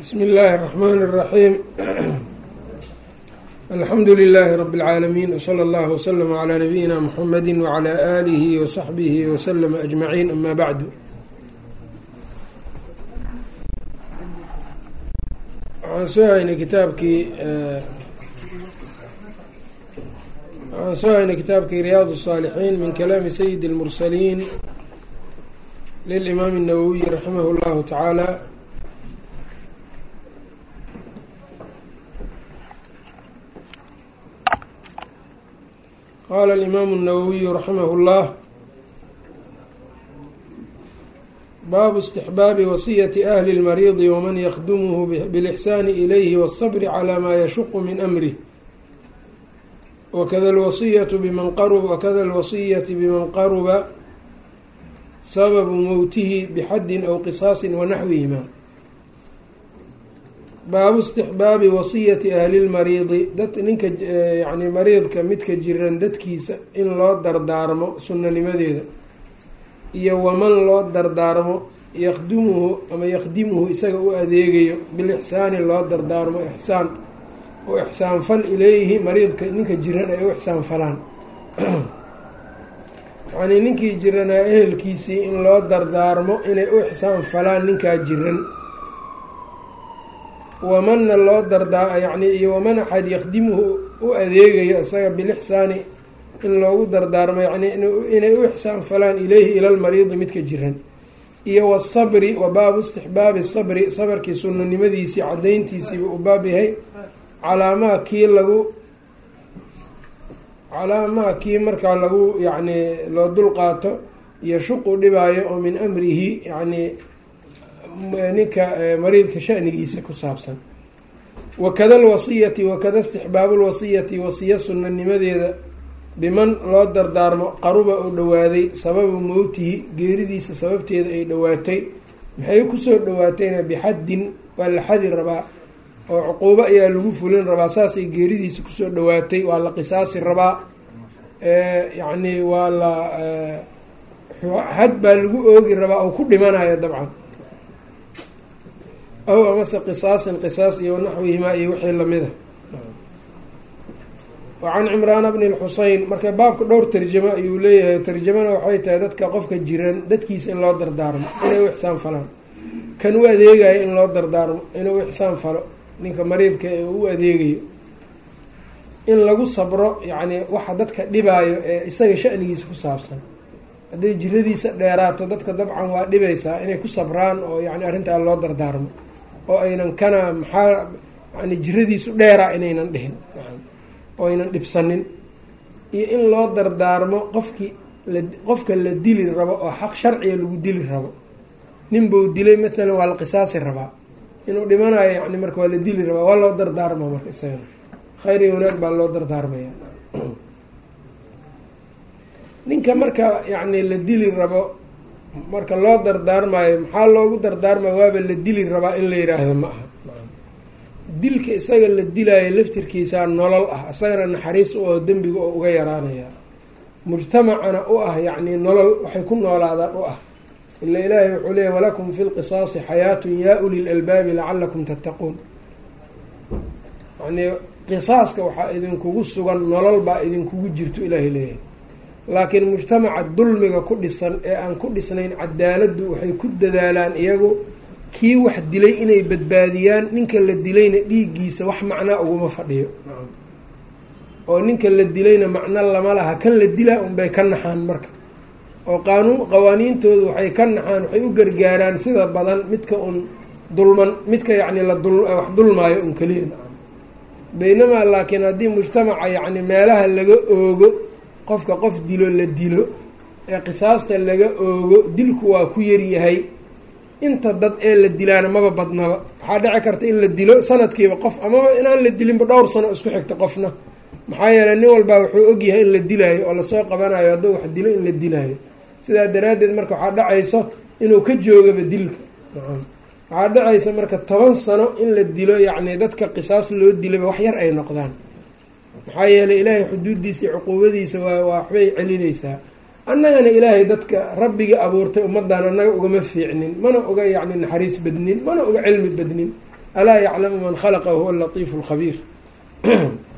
bsmi اllahi الرحmn الرaحيم alxamdu لlh رb العaalمين وslى اllه وslm عlى نabiyina mحamedi وعlى آlih وصaxbih وslm أجmaعيn ama bعd waxaan soo haynay kitaabkii waxaan soo haynay kitaabkii ryaad الصاalحiin min kalaami sayid الmurslin lلimaam الnawwiyi raximah اllahu taعaalى qala alimaamu الnawawiyu raximah اllah baabu istixbaabi wasiyati ahli اlmariidi waman yakdumuhu bilixsaani ilayhi wالصbri calى ma yashuqu min amrih wakada alwasiyatu biman qarub wakada alwasiyati biman qaruba sababu mowtihi bixaddin aw qisaasin wanaxwihima baabu istixbaabi wasiyati ahli lmariidi dad ninka yani mariidka midka jiran dadkiisa in loo dardaarmo sunanimadeeda. Iyo waman loo dardaarmo yakdumuhu ama yakdimuhu isaga u adeegayo bilixsaani loo dardaarmo ixsaan. Oo ixsaan fal ileyhi mariidka ninka jiran ay u ixsaan falaan. Yacnii ninkii jiranaa ehelkiisii in loo dardaarmo inay u ixsaan falaan ninkaa jiran wamanna loo dardaa yacni iyo waman axad yakdimuhu u adeegayo isaga bilixsaani in loogu dardaarmo yacnii inay u ixsaan falaan ileyhi ila lmariidi midka jiran. Iyo wasabri wa baabu istixbaabi sabri sabarkii sunanimadiisii cadayntiisiiba uu baab yahay. Calaamaa kii lagu calaamaa kii markaa lagu yacnii loo dulqaato iyo shuqu dhibaayo oo min amrihi yacnii ninka mariidka shanigiisa ku saabsan. Wakada alwasiyati wakada istixbaabu lwasiyati wasiya sunanimadeeda biman loo dardaarmo qaruba uu dhowaaday sababu mowtihi geeridiisa sababteeda ay dhowaatay maxay ku soo dhowaatayna bixaddin waa la xadi rabaa oo cuquubo ayaa lagu fulin rabaa saasay geeridiisa ku soo dhowaatay waa la qisaasi rabaa yacni waa la xad baa lagu oogi rabaa oo ku dhimanayo dabcan aw amase qisaasin qisaas iyo naxwihimaa iyo wixii lamida wa can cimraana bni lxuseyn marka baabka dhowr tarjamo ayuu leeyahay tarjamana waxay tahay dadka qofka jiran dadkiisa in loo dardaarmo inay u ixsaan falaan. Kan u adeegayo in loo dardaarmo inuu ixsaan falo ninka mariidka ee u adeegayo. In lagu sabro yacni waxa dadka dhibaayo ee isaga shanigiisa ku saabsan. Hadday jiradiisa dheeraato dadka dabcan waa dhibaysaa inay ku sabraan oo yani arrintaa loo dardaarmo oo aynan kana maxaa yani jiradiisu dheeraa inaynan dhihin. Oo aynan dhibsanin. Iyo in loo dardaarmo qofkii qofka la dili rabo oo xaq sharciga lagu dili rabo. Nin buu dilay maalan waa la qisaasi rabaa. Inuu dhimanayo yani marka waa la dili rabaa waa loo dardaarma marka isagana khayr iyo wanaag baa loo dardaarmaya. Ninka marka yacni la dili rabo marka loo dardaarmayo maxaa loogu dardaarmaya waaba la dili rabaa in la yiraahdo ma aha. Dilka isaga la dilaayo laftirkiisaa nolol ah isagana naxariis u oo dembiga oo uga yaraanaya. Mujtamacana u ah yacni nolol waxay ku noolaadaan u ah. Ila ilaahay wuxuu leeyahy walakum fi lqisaasi xayaatun yaa uli lalbaabi lacalakum tattaquun. Yacnii qisaaska waxaa idinkugu sugan nolol baa idinkugu jirto ilaahay leeyahay laakiin mujtamaca dulmiga ku dhisan ee aan ku dhisnayn cadaaladdu waxay ku dadaalaan iyagu kii wax dilay inay badbaadiyaan ninka la dilayna dhiiggiisa wax macnaa uguma fadhiyo. Oo ninka la dilayna macno lama laha kan la dilaa unbay ka naxaan marka. Oo qaanuun qawaaniintoodu waxay ka naxaan waxay u gargaaraan sida badan midka un dulman midka yacni la dul wax dulmaayo un keliya. Baynamaa laakiin haddii mujtamaca yacni meelaha laga oogo qofka qof dilo la dilo ee qisaasta laga oogo dilku waa ku yaryahay inta dad ee la dilaana maba badnaba waxaa dhici karta in la dilo sanadkiiba qof amaba inaan la dilinba dhowr sano isku xigta qofna. Maxaa yeeley nin walbaa wuxuu ogyahay in la dilaayo oo la soo qabanayo hadduu wax dilo in la dilaayo. Sidaa daraaddeed marka waxaa dhacayso inuu ka joogaba dilka. Waxaa dhacaysa marka toban sano in la dilo yacni dadka qisaas loo dilaba wax yar ay noqdaan maxaa yeeley ilaahay xuduuddiisa iyo cuquubadiisa waa waxbay celinaysaa. Annagana ilaahay dadka rabbigii abuurtay ummaddan annaga ugama fiicnin mana uga yacni naxariis badnin mana uga cilmi badnin. Alaa yaclamu man khalaqa huwa latiifu lkhabiir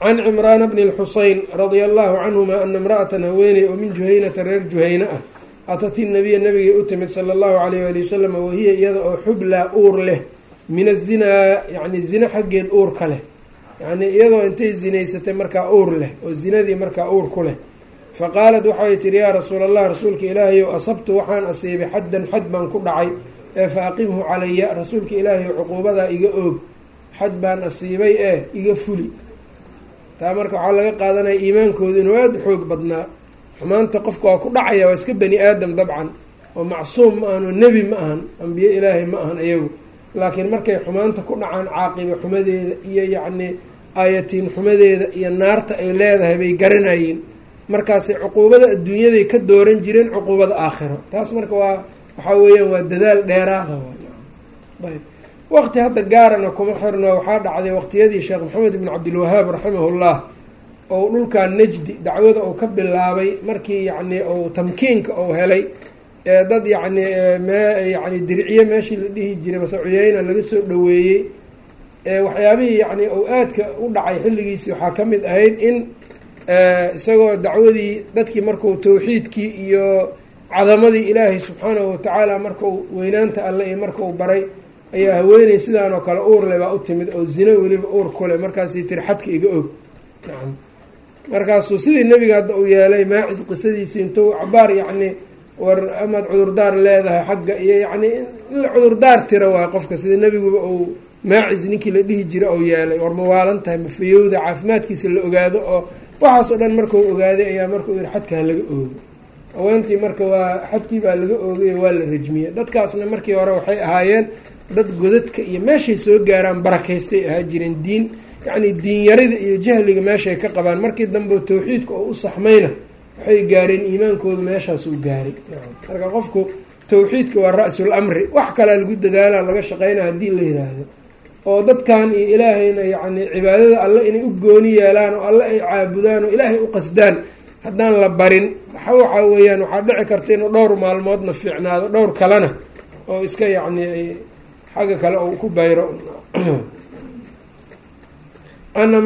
can cimraana bni lxuseyn radia allahu canhuma ana imra'atan haweeney oo min juhaynata reer juhayne ah atati nabiya nabigay u timid sala allahu alayh ali wasalam wahiya iyada oo xublaa uur leh min azinaa yacni zina xaggeed uur ka leh yacnii iyadoo intay zinaysatay markaa uur leh oo zinadii markaa uur ku leh. Fa qaalat waxay tihi yaa rasuula allah rasuulka ilaahayow asabtu waxaan asiibay xaddan xad baan ku dhacay ee fa aqimhu calaya rasuulka ilaahayow cuquubadaa iga oog xad baan asiibay ee iga fuli. Taa marka waxaa laga qaadanaya iimaankooda inuu aada xoog badnaa. Xumaanta qofka waa ku dhacaya waa iska bani aadam dabcan oo macsuum ma ahan oo nebi ma ahan ambiye ilaahay ma ahan iyagu laakiin markay xumaanta ku dhacaan caaqiba xumadeeda iyo yacnii aayatiin xumadeeda iyo naarta ay leedahay bay garanayeen markaasay cuquubada adduunyaday ka dooran jireen cuquubada aakhiro taas marka waa waxaa weeyaan waa dadaal dheeraada ayb. Waqti hadda gaarana kuma xirno waxaa dhacday waqtiyadii sheekh maxamed ibn cabdilwahaab raximahullah ou dhulkaa najdi dacwada uu ka bilaabay markii yacnii uu tamkiinka uu helay dad yacni mee yacni dirciye meeshii la dhihi jiray mase cuyeyna laga soo dhoweeyey waxyaabihii yacni uu aadka u dhacay xilligiisii waxaa ka mid ahayd in isagoo dacwadii dadkii marku tawxiidkii iyo cadamadii ilaahay subxaanahu watacaala markau weynaanta alle iyo markau baray ayaa haweeney sidaan oo kale uurle baa u timid oo zino weliba uur kule markaasay tiri xadka iga og. Nacam markaasuu sidii nebiga hadda uu yeelay maacis qisadiisii intuu cabaar yacni war amaad cudurdaar leedahay xagga iyo yacni in cudurdaar tira waay qofka sida nebiguba uu maacis ninkii la dhihi jira uu yeelay war ma tahay ma fayowda caafimaadkiisa la ogaado oo waxaas dhan markau ogaaday ayaa markuu yihi xadkaa laga oogo. Haweentii marka waa xadkii baa laga oogay waa la rajmiyey. Dadkaasna markii hore waxay ahaayeen dad godadka iyo meeshay soo gaaraan barakaystay ahaa jireen diin yacni diinyarida iyo jahliga meeshay ka qabaan. Markii dambe tawxiidka oo u saxmayna waxay gaareen iimaankoodu meeshaasuu gaaray. Marka qofku tawxiidka waa ra-sul amri. Wax kalea lagu dadaala laga shaqeyna haddii la yiraahdo. Oo dadkan iyo ilaahayna yacni cibaadada alle inay u gooni yeelaan oo alle ay caabudaan oo ilaahay u qasdaan haddaan la barin waxa waxaa weeyaan waxaa dhici karta inuu dhowr maalmoodna fiicnaado dhowr kalena oo iska yacni xagga kale oo ku bayro ana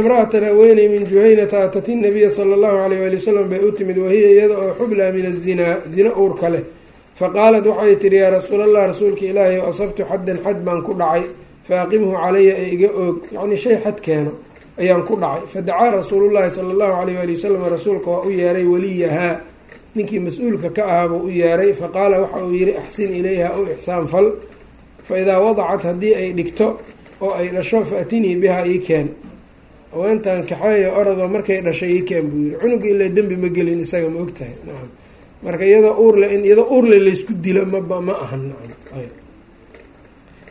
imra-atan haweeney min juhaynata atati nabiya sala allahu alayh wali wasalam bay u timid wahiya iyada oo xublaa min azinaa zina uurka leh faqaalat waxay tihi yaa rasuulallah rasuulka ilaahay asabtu xaddan xad baan ku dhacay faaqimhu calaya ee iga oog yacni shay xad keeno ayaan ku dhacay fadacaa rasuulullahi sala allahu alayh wali wasalam rasuulka waa u yeeray waliyahaa ninkii mas'uulka ka ahaabuu u yeeray faqaala waxa uu yihi axsin ilayha u ixsaan fal fa idaa wadacat haddii ay dhigto oo ay dhasho faatinii bihaa ii keen. Haweentan kaxeeya orodoo markay dhashay ii keen buu yihi cunuga ilaa dembi ma gelin isaga ma ogtahay. Nacam marka iyadoo uurle in iyadoo uurle laysku dilo maba ma ahan. Nacam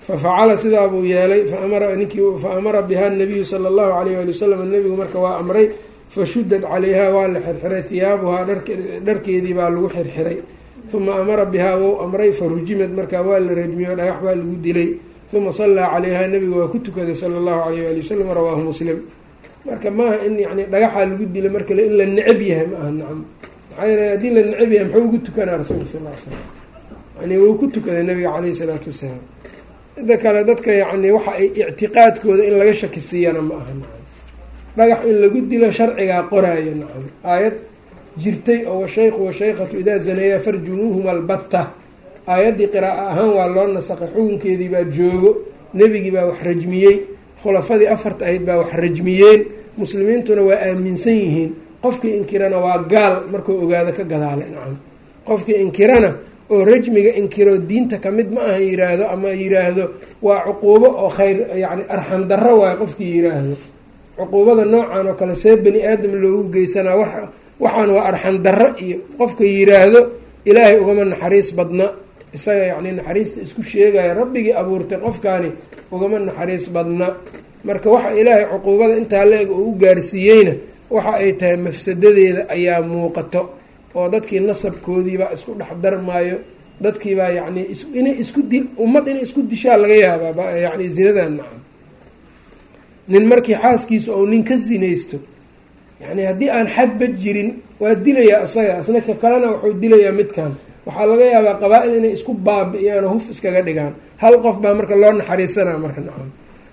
fa facala sidaa buu yeelay faamara ninkii fa amara biha nabiyu sala allahu alayh wali wasalam nabigu marka waa amray fashudad calayhaa waa la xirxiray hiyaabuhaa dharkeedii baa lagu xirxiray. Uma amara bihaa wou amray farujimad markaa waa la rajmiyo dhagax baa lagu dilay uma sallaa calayhaa nabigu waa ku tukaday sala allahu alayh wali wasalam rawaahu muslim. Marka maaha in yani dhagaxaa lagu dila markale in la necab yahay ma aha nacam. Maxaa yeele haddii la necab yahay muxuu ugu tukanaa rasuulka sal l slam yani wuu ku tukaday nabiga caleyhi salaatu wasalaam. Mida kale dadka yacni waxa ay ictiqaadkooda in laga shaki siiyana ma aha nacam. Dhagax in lagu dilo sharcigaa qoraayo nacam. Aayad jirtay oo washaykhu washaykhatu idaa zaneeyaa farjumuuhuma albatta aayaddii qiraaa ahaan waa loo nasaqay xukunkeedii baa joogo nebigii baa wax rajmiyey khulafadii afarta ahayd baa wax rajmiyeen muslimiintuna waa aaminsan yihiin. Qofkii inkirana waa gaal markuu ogaado ka gadaale nacam. Qofkii inkirana oo rajmiga inkiro diinta ka mid ma aha yiraahdo ama yiraahdo waa cuquubo oo khayr yacni arxan darro waayo qofkii yiraahdo. Cuquubada noocan oo kale see bani aadam loogu geysanaa wa waxaan waa arxan darro iyo qofka yiraahdo ilaahay ugama naxariis badna isaga yacni naxariista isku sheegaya rabbigii abuurtay qofkaani ugama naxariis badna. Marka waxa ilaahay cuquubada intaa la-eg oo u gaarsiiyeyna waxa ay tahay mafsadadeeda ayaa muuqato oo dadkii nasabkoodiibaa isku dhex darmaayo dadkiibaa yacni inay isku dil ummad inay isku dishaa laga yaabaa yani zinadan nacam. Nin markii xaaskiisa ou nin ka zinaysto yani haddii aan xadba jirin waa dilayaa isaga isna ka kalena wuxuu dilayaa midkan waxaa laga yaabaa qabaa-il inay isku baabi'iyaan oo huf iskaga dhigaan. Hal qof baa marka loo naxariisanaya marka nacam.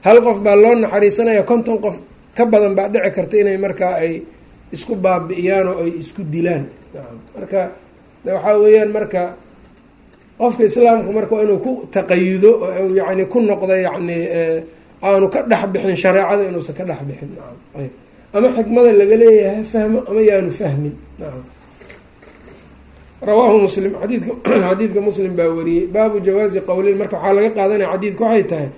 Hal qof baa loo naxariisanaya konton qof ka badan baa dhici karta inay markaa ay isku baabi'iyaan oo ay isku dilaan. Nacam. Marka waxaa weeyaan marka qofka islaamku marka waa inuu ku taqayudo oo yani ku noqdo yacni aanu ka dhex bixin shareecada inuusan ka dhex bixin. Nacam. Ama xikmada laga leeyahay ha fahmo ama yaanu fahmin. Nacam rawaahu muslim. Xadiidka muslim baa wariyey. Baabu jawaazi qowlin marka waxaa laga qaadanaya xadiidka waxay tahay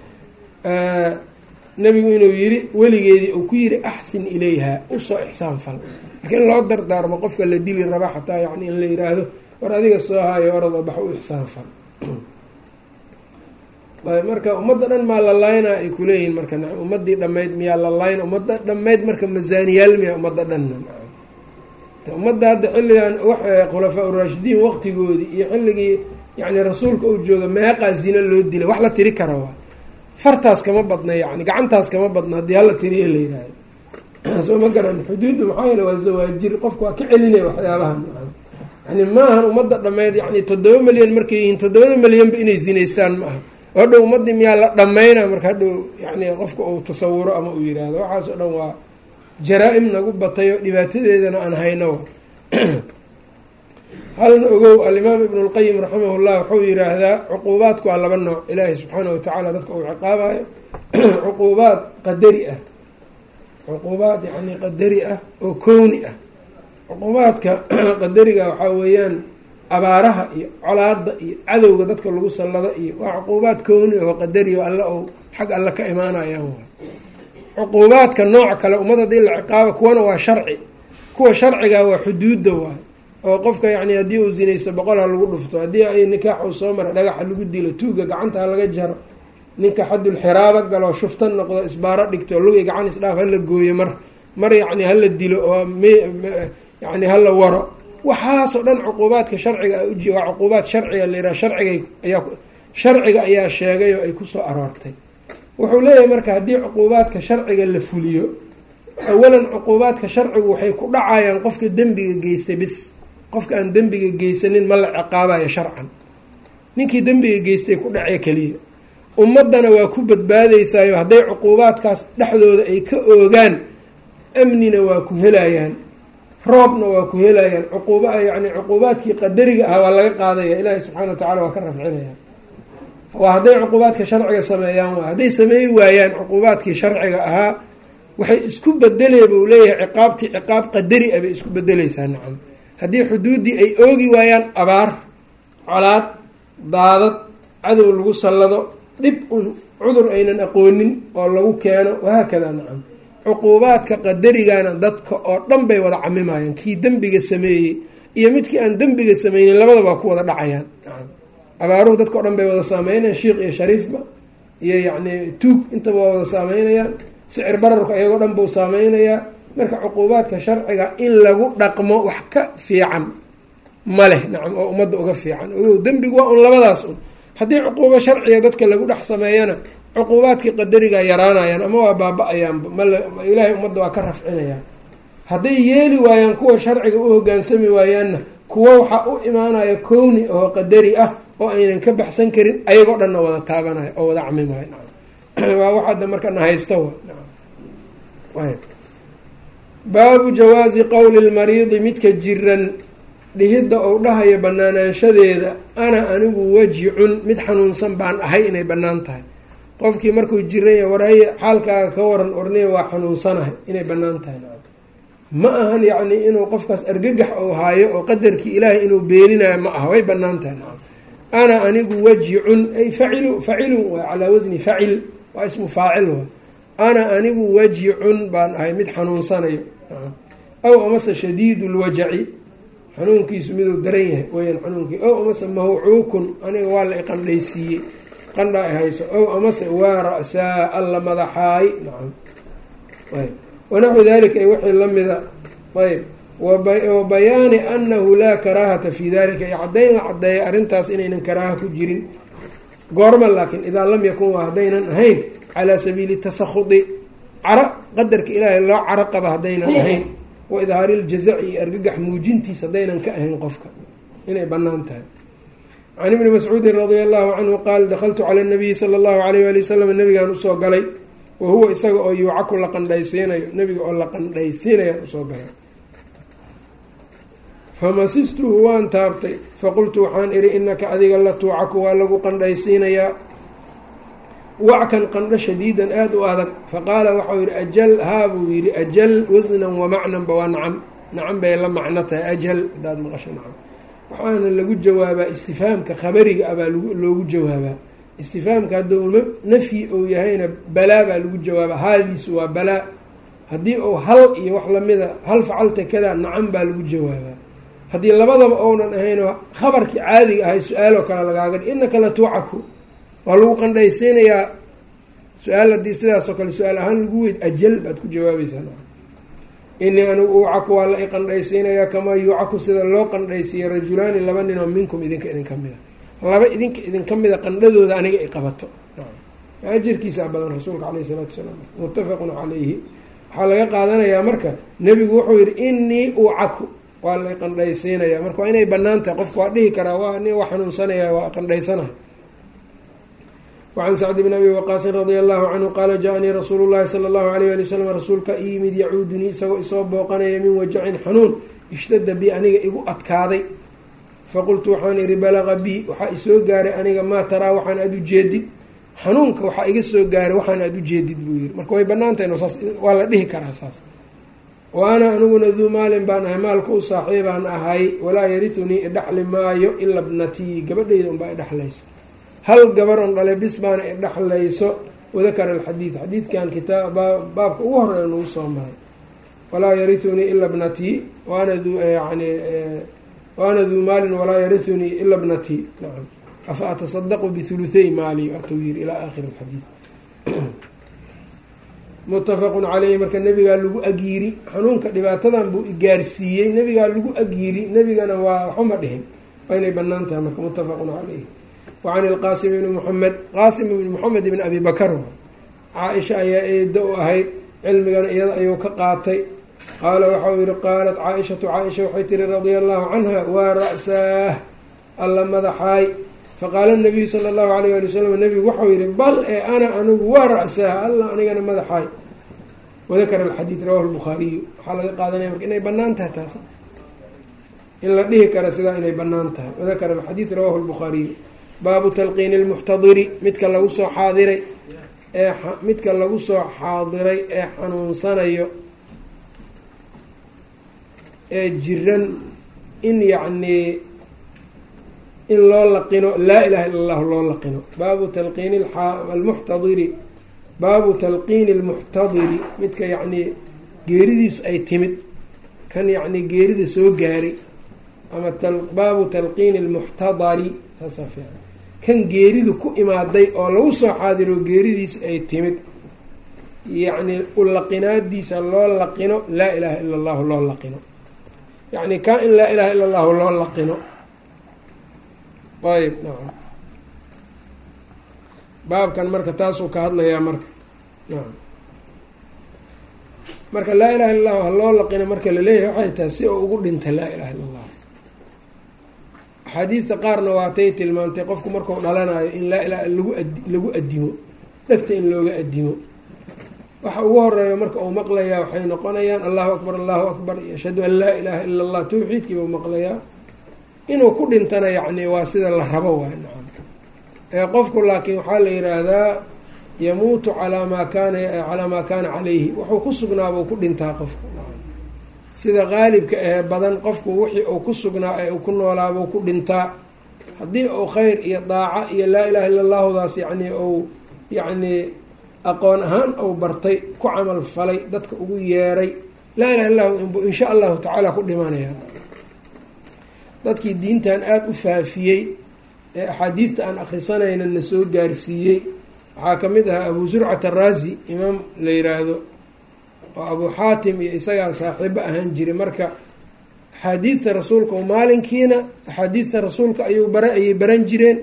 nebigu inuu yiri weligeedii uu ku yiri axsin ilayha u soo ixsaan fal marka in loo dardaarmo qofka la dili raba xataa yani in la yiraahdo war adiga soo haayo orada bax u ixsaan fal ayb marka ummadda dhan maa la laynaa ay kuleeyihin marka ummadii dhammayd miyaa la layna ummadda dhammayd marka masaaniyaal miya ummadda dhanna ummadda hadda xilligan khulafaa uraashidiin waqtigoodii iyo xilligii yani rasuulka uu jooga meeqaa zina loo dilay. Wax la tiri kara waa. Fartaas kama badna yani gacantaas kama badna haddii hala tiriya la yihahdo soo ma garan xuduudda maxaa yeele waa zawaajir qofka waa ka celinaya waxyaabahan. Yani maahan ummadda dhammeyd yani toddoba milyan markay yihiin toddobada milyanba inay zinaystaan ma aha. Hadhow ummaddii miyaa la dhammayna marka hadhow yani qofka uu tasawuro ama uu yiraahdo waxaas oo dhan waa jaraa-im nagu batay oo dhibaatadeedana aan hayno halna ogow alimaam ibnu lqayim raximah llah wuxuu yiraahdaa cuquubaadku waa laba nooc. Ilaahay subxaana watacaala dadka uu ciqaabayo cuquubaad qadari ah. Cuquubaad yani qadari ah oo kowni ah. Cuquubaadka qadariga waxaa weeyaan abaaraha iyo colaada iyo cadowga dadka lagu sallado iyo waa cuquubaad kowni oo qadari o alla ou xag alle ka imaanayaan cuquubaadka nooc kale ummad haddii la ciqaaba kuwana waa sharci. Kuwa sharciga waa xuduudda waay oo qofka yani haddii uu zinaysto boqol ha lagu dhufto haddii ay nikaax uu soo mara dhagaxa lagu dilo tuuga gacanta ha laga jaro ninka xadul xiraaba galoo shuftan noqdo isbaaro dhigto lugi gacan isdhaaf hala gooyo mar mar yacni hala dilo oo m yani hala waro. Waxaasoo dhan cuquubaadka sharciga a uji waa cuquubaad sharciga la yiraha sharciga ayaa sharciga ayaa sheegay oo ay ku soo aroortay wuxuu leeyahay marka haddii cuquubaadka sharciga la fuliyo awalan cuquubaadka sharcigu waxay ku dhacayaan qofka dembiga geystay bis. Qofka aan dembiga geysanin ma la ciqaabayo sharcan. Ninkii dembiga geystay ku dhacee keliya. Ummaddana waa ku badbaadaysaayo hadday cuquubaadkaas dhexdooda ay ka oogaan amnina waa ku helayaan. Roobna waa ku helayaan. Cuquub yani cuquubaadkii qadariga ahaa waa laga qaadaya. Ilaahi subxana wa tacala waa ka rafcinaya waa hadday cuquubaadka sharciga sameeyaan waa hadday sameey waayaan cuquubaadkii sharciga ahaa waxay isku bedelee buu leeyahay ciqaabtii ciqaab qadari ah bay isku bedeleysaa nacam. Haddii xuduuddii ay oogi waayaan abaar colaad daadad cadow lagu sallado dhib un cudur aynan aqoonin oo lagu keeno wahaakada nacam. Cuquubaadka qadarigana dadka oo dhan bay wada camimayaan kii dembiga sameeyey iyo midkii aan dembiga sameynin labadaba waa ku wada dhacayaan abaaruhu dadka dhan bay wada saameynayaan shiikh iyo shariifba iyo yacni tuug intaba waa wada saameynayaan sicir bararku ayagoo dhan buu saameynayaa marka cuquubaadka sharciga in lagu dhaqmo wax ka fiican ma leh nacam oo ummadda uga fiican. Dembigu waa un labadaas un. Haddii cuquubo sharciga dadka lagu dhex sameeyana cuquubaadkii qadarigaa yaraanayaan ama waa baaba-ayaanba mal ilaahay ummadda waa ka rafcinayaan. Hadday yeeli waayaan kuwa sharciga u hogaansami waayaanna kuwo waxaa u imaanaya kowni oo qadari ah oo aynan ka baxsan karin ayagoo dhanna wada taabanaya oo wada camimayo waa waxaada marka na baabu jawaazi qowli lmariidi midka jiran dhihidda ou dhahayo banaanaanshadeeda ana anigu wajicun mid xanuunsan baan ahay inay bannaan tahay. Qofkii markuu jiranya warhaye xaalkaaga ka waran orniya waa xanuunsanahay inay bannaan tahay. Ma ahan yacni inuu qofkaas argagax ou haayo oo qadarkii ilaahay inuu beeninayo ma aha way bannaan tahay ana anigu wajicun ay facilu facilun waa calaa wasni facil waa ismu faacil ana anigu wajicun baan ahay mid xanuunsanayo aw amase shadiidu lwajaci xanuunkiisu miduu daran yahay weyaan xanuunkii ow amase mawcuukun aniga waa la iqandhaysiiyey qandha ay hayso ow amase waa ra-saa alla madaxaay nacam wanaxwu dalika wixii lamida ayb wa bayaani anahu laa karaahata fi dalika iyo caddayn la caddeeya arrintaas inaynan karaaha ku jirin. Goorma laakiin idaa lam yakun waa haddaynan ahayn calaa sabiili tasakhudi. Caro qadarka ilaahay loo caro qaba haddaynan ahayn. Wa idhaari ljazaci iyo argagax muujintiis haddaynan ka ahayn qofka. Inay bannaan tahay. Can ibni mascuudin radia allahu canhu qaal dakhaltu cala nabiyi sala allahu alayh ali wasalam nabigaan u soo galay wa huwa isaga oo yuucaku la qandhaysiinayo. Nabiga oo la qandhaysiinayaan u soo galay famasistuhu waan taabtay. Faqultu waxaan idhi inaka adiga la tuucaku waa lagu qandhaysiinayaa. Wackan qandho shadiidan aada u adag. Faqaala waxau yidhi ajal haa buu yidhi ajal wasnan wa macnanba waa nacam. Nacam bay la macno tahay ajal. Hadaad maqasho nacam. Waxaana lagu jawaabaa istifaamka khabariga abaa loogu jawaabaa. Istifaamka hadduu nafyi ou yahayna balaa baa lagu jawaabaa. Haadiisu waa balaa. Haddii uu hal iyo wax lamida hal facalta kadaa nacam baa lagu jawaabaa haddii labadaba ounan ahaynoo khabarkii caadiga ahay su'aaloo kale lagaaga inaka la tuucaku waa lagu qandhaysiinayaa su'aal haddii sidaasoo kale su'aal ahaan lagu weyd ajal baad ku jawaabaysaa. Inii anigu uucaku waa la i qandhaysiinayaa kamaa yuucaku sida loo qandhaysiiya rajulaani laba nin oo minkum idinka idinka mida. Laba idinka idinka mida qandhadooda aniga i qabato. Ajirkiisa badan rasuulka caleyhi salaatu wasalaam muttafaqun calayhi. Waxaa laga qaadanayaa marka nebigu wuxuu yihi inii uucaku waa la i qandhaysiinayaa marka waa inay bannaan tahay qofka waa dhihi karaa waa nin waa xanuunsanaya waa qandhaysana. Wacan sacd bn abi waqaasin radia allahu canhu qaala ja-anii rasuulu llahi sala allahu alayh ali wasalam rasuulka i yimid yacuudunii isagoo isoo booqanaya min wajacin xanuun. Ishtada bi aniga igu adkaaday. Faqultu waxaan ihi balaqa bi waxaa isoo gaaray aniga maa taraa waxaan aada ujeedid xanuunka waxaa iga soo gaaray waxaan aada ujeedid buu yihi marka way banaantahay waa la dhihi karaa saas wa ana aniguna duu maalin baan ahay maalka u saaxiibaan ahay walaa yaritunii idhaxli maayo ila bnatii. Gabadhayda unbaa idhaxlayso hal gabar on dhale bis baana idhaxlayso wadakara alxadiid xadiidkan kitaab baabka ugu horreeya nagu soo maray. Walaa yariunii ila bnatii waana du yani waana duu maalin walaa yariunii ila bnatii. Nacam afa atasadaqu bihuluthay maali atuu yiri ilaa aakhiri alxadiid muttafaqun caleyhi marka nebigaa lagu agyiiri xanuunka dhibaatadan buu igaarsiiyey nebigaa lagu agyiiri nebigana waa waxuma dhihin waa inay bannaan tahay marka muttafaqun caleyhi wacan ilqaasim ibni muxamed qaasim ibni moxamed ibni abi bakar caa-isha ayaa eeda u ahayd cilmigana iyada ayuu ka qaatay. Qaala waxau yihi qaalat caa-ishatu caa-isha waxay tiri radia allahu canha waa ra-saah alla madaxaay faqaala nabiyu sala allahu alayh ali wasalam nabigu waxau yihi bal ee ana anigu waa ra-saah alla anigana madaxaay wadakara alxadiid rawahu lbukhaariyu waxaa laga qaadanaya marka inay bannaan tahay taas. In la dhihi kara sidaa inay bannaan tahay. Wadakara alxadiid rawahu lbukhaariyu baabu talqiini lmuxtadiri midka lagu soo xaadiray ee midka lagu soo xaadiray ee xanuunsanayo ee jiran in yacnii in loo laqino laa ilaha illa allahu loo laqino. Baabu talqiini almuxtadiri. Baabu talqiini almuxtadiri. Midka yacnii geeridiisu ay timid. Kan yacnii geerida soo gaaray ama baabu talqiini almuxtadari. Saasaa fiican. Kan geeridu ku imaaday oo lagu soo xaadiro geeridiisa ay timid. Yacni u laqinaadiisa loo laqino laa ilaaha ila allahu loo laqino. Yacni kaa in laa ilaha ila allahu loo laqino ayb nacam baabkan marka taasuu ka hadlayaa marka. Nacam marka laa ilaha illa allahu ha loo laqino marka la leeyahay waxay tahay si oo ugu dhinta laa ilaha illa allah axaadiidta qaarna waatay tilmaantay qofku marku dhalanayo in laa ilaha lagu ad lagu adimo dhegta in looga adimo. Waxa ugu horreeya marka uu maqlayaa waxay noqonayaan allahu akbar allahu akbar iyo ashhadu an laa ilaha ila allah tawxiidkiibuu maqlayaa inuu ku dhintana yacni waa sida la rabo waay nacam ee qofku laakiin waxaa la yiraahdaa yamuutu calaa maa kaana calaa maa kaana calayhi. Wuxuu ku sugnaabuu ku dhintaa qofka sida qaalibka ahee badan qofku wixii uu ku sugnaa ee uu ku noolaabuu ku dhintaa. Haddii uu khayr iyo daaco iyo laa ilaha illa allahudaas yacni uu yacnii aqoon ahaan uu bartay ku camal falay dadka ugu yeeray laa ilaha illahu inbu insha allahu tacaala ku dhimanaya dadkii diintan aada u faafiyey ee axaadiidta aan akhrisanayna na soo gaarsiiyey. Waxaa ka mid ahaa abu zurcat araazi imaam la yiraahdo oo abu xaatim iyo isagaa saaxiibo ahaan jiray. Marka axaadiidta rasuulka oo maalinkiina axaadiidta rasuulka ayuu bara ayay baran jireen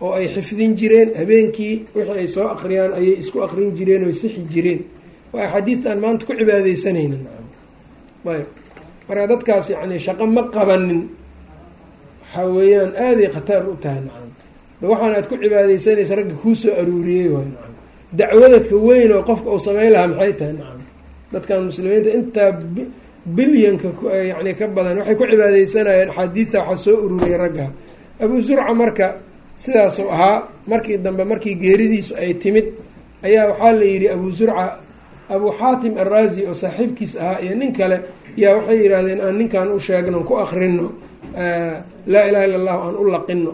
oo ay xifdin jireen. Habeenkii wixii ay soo akriyaan ayay isku akrin jireen oy sixi jireen. Waa axaadiidta aan maanta ku cibaadeysanayna ayb. Marka dadkaas yacni shaqo ma qabanin waxaa weeyaan aaday khatar u tahay waxaan aad ku cibaadeysanaysa ragga kuu soo aruuriyey waay. Dacwada ka weyn oo qofka uu sameyn lahaa maxay tahay dadkan muslimiinta intaa bilyanka yani ka badan waxay ku cibaadeysanayeen axaadiidta waxaa soo ururiyay ragga. Abu zurca marka sidaasuu ahaa markii dambe markii geeridiisu ay timid ayaa waxaa la yidhi abu zurca abu xaatim araazi oo saaxiibkiis ahaa iyo nin kale yaa waxay yidhaahdeen aan ninkan u sheegno ku akrino laa ilaha illa allahu aan u laqino.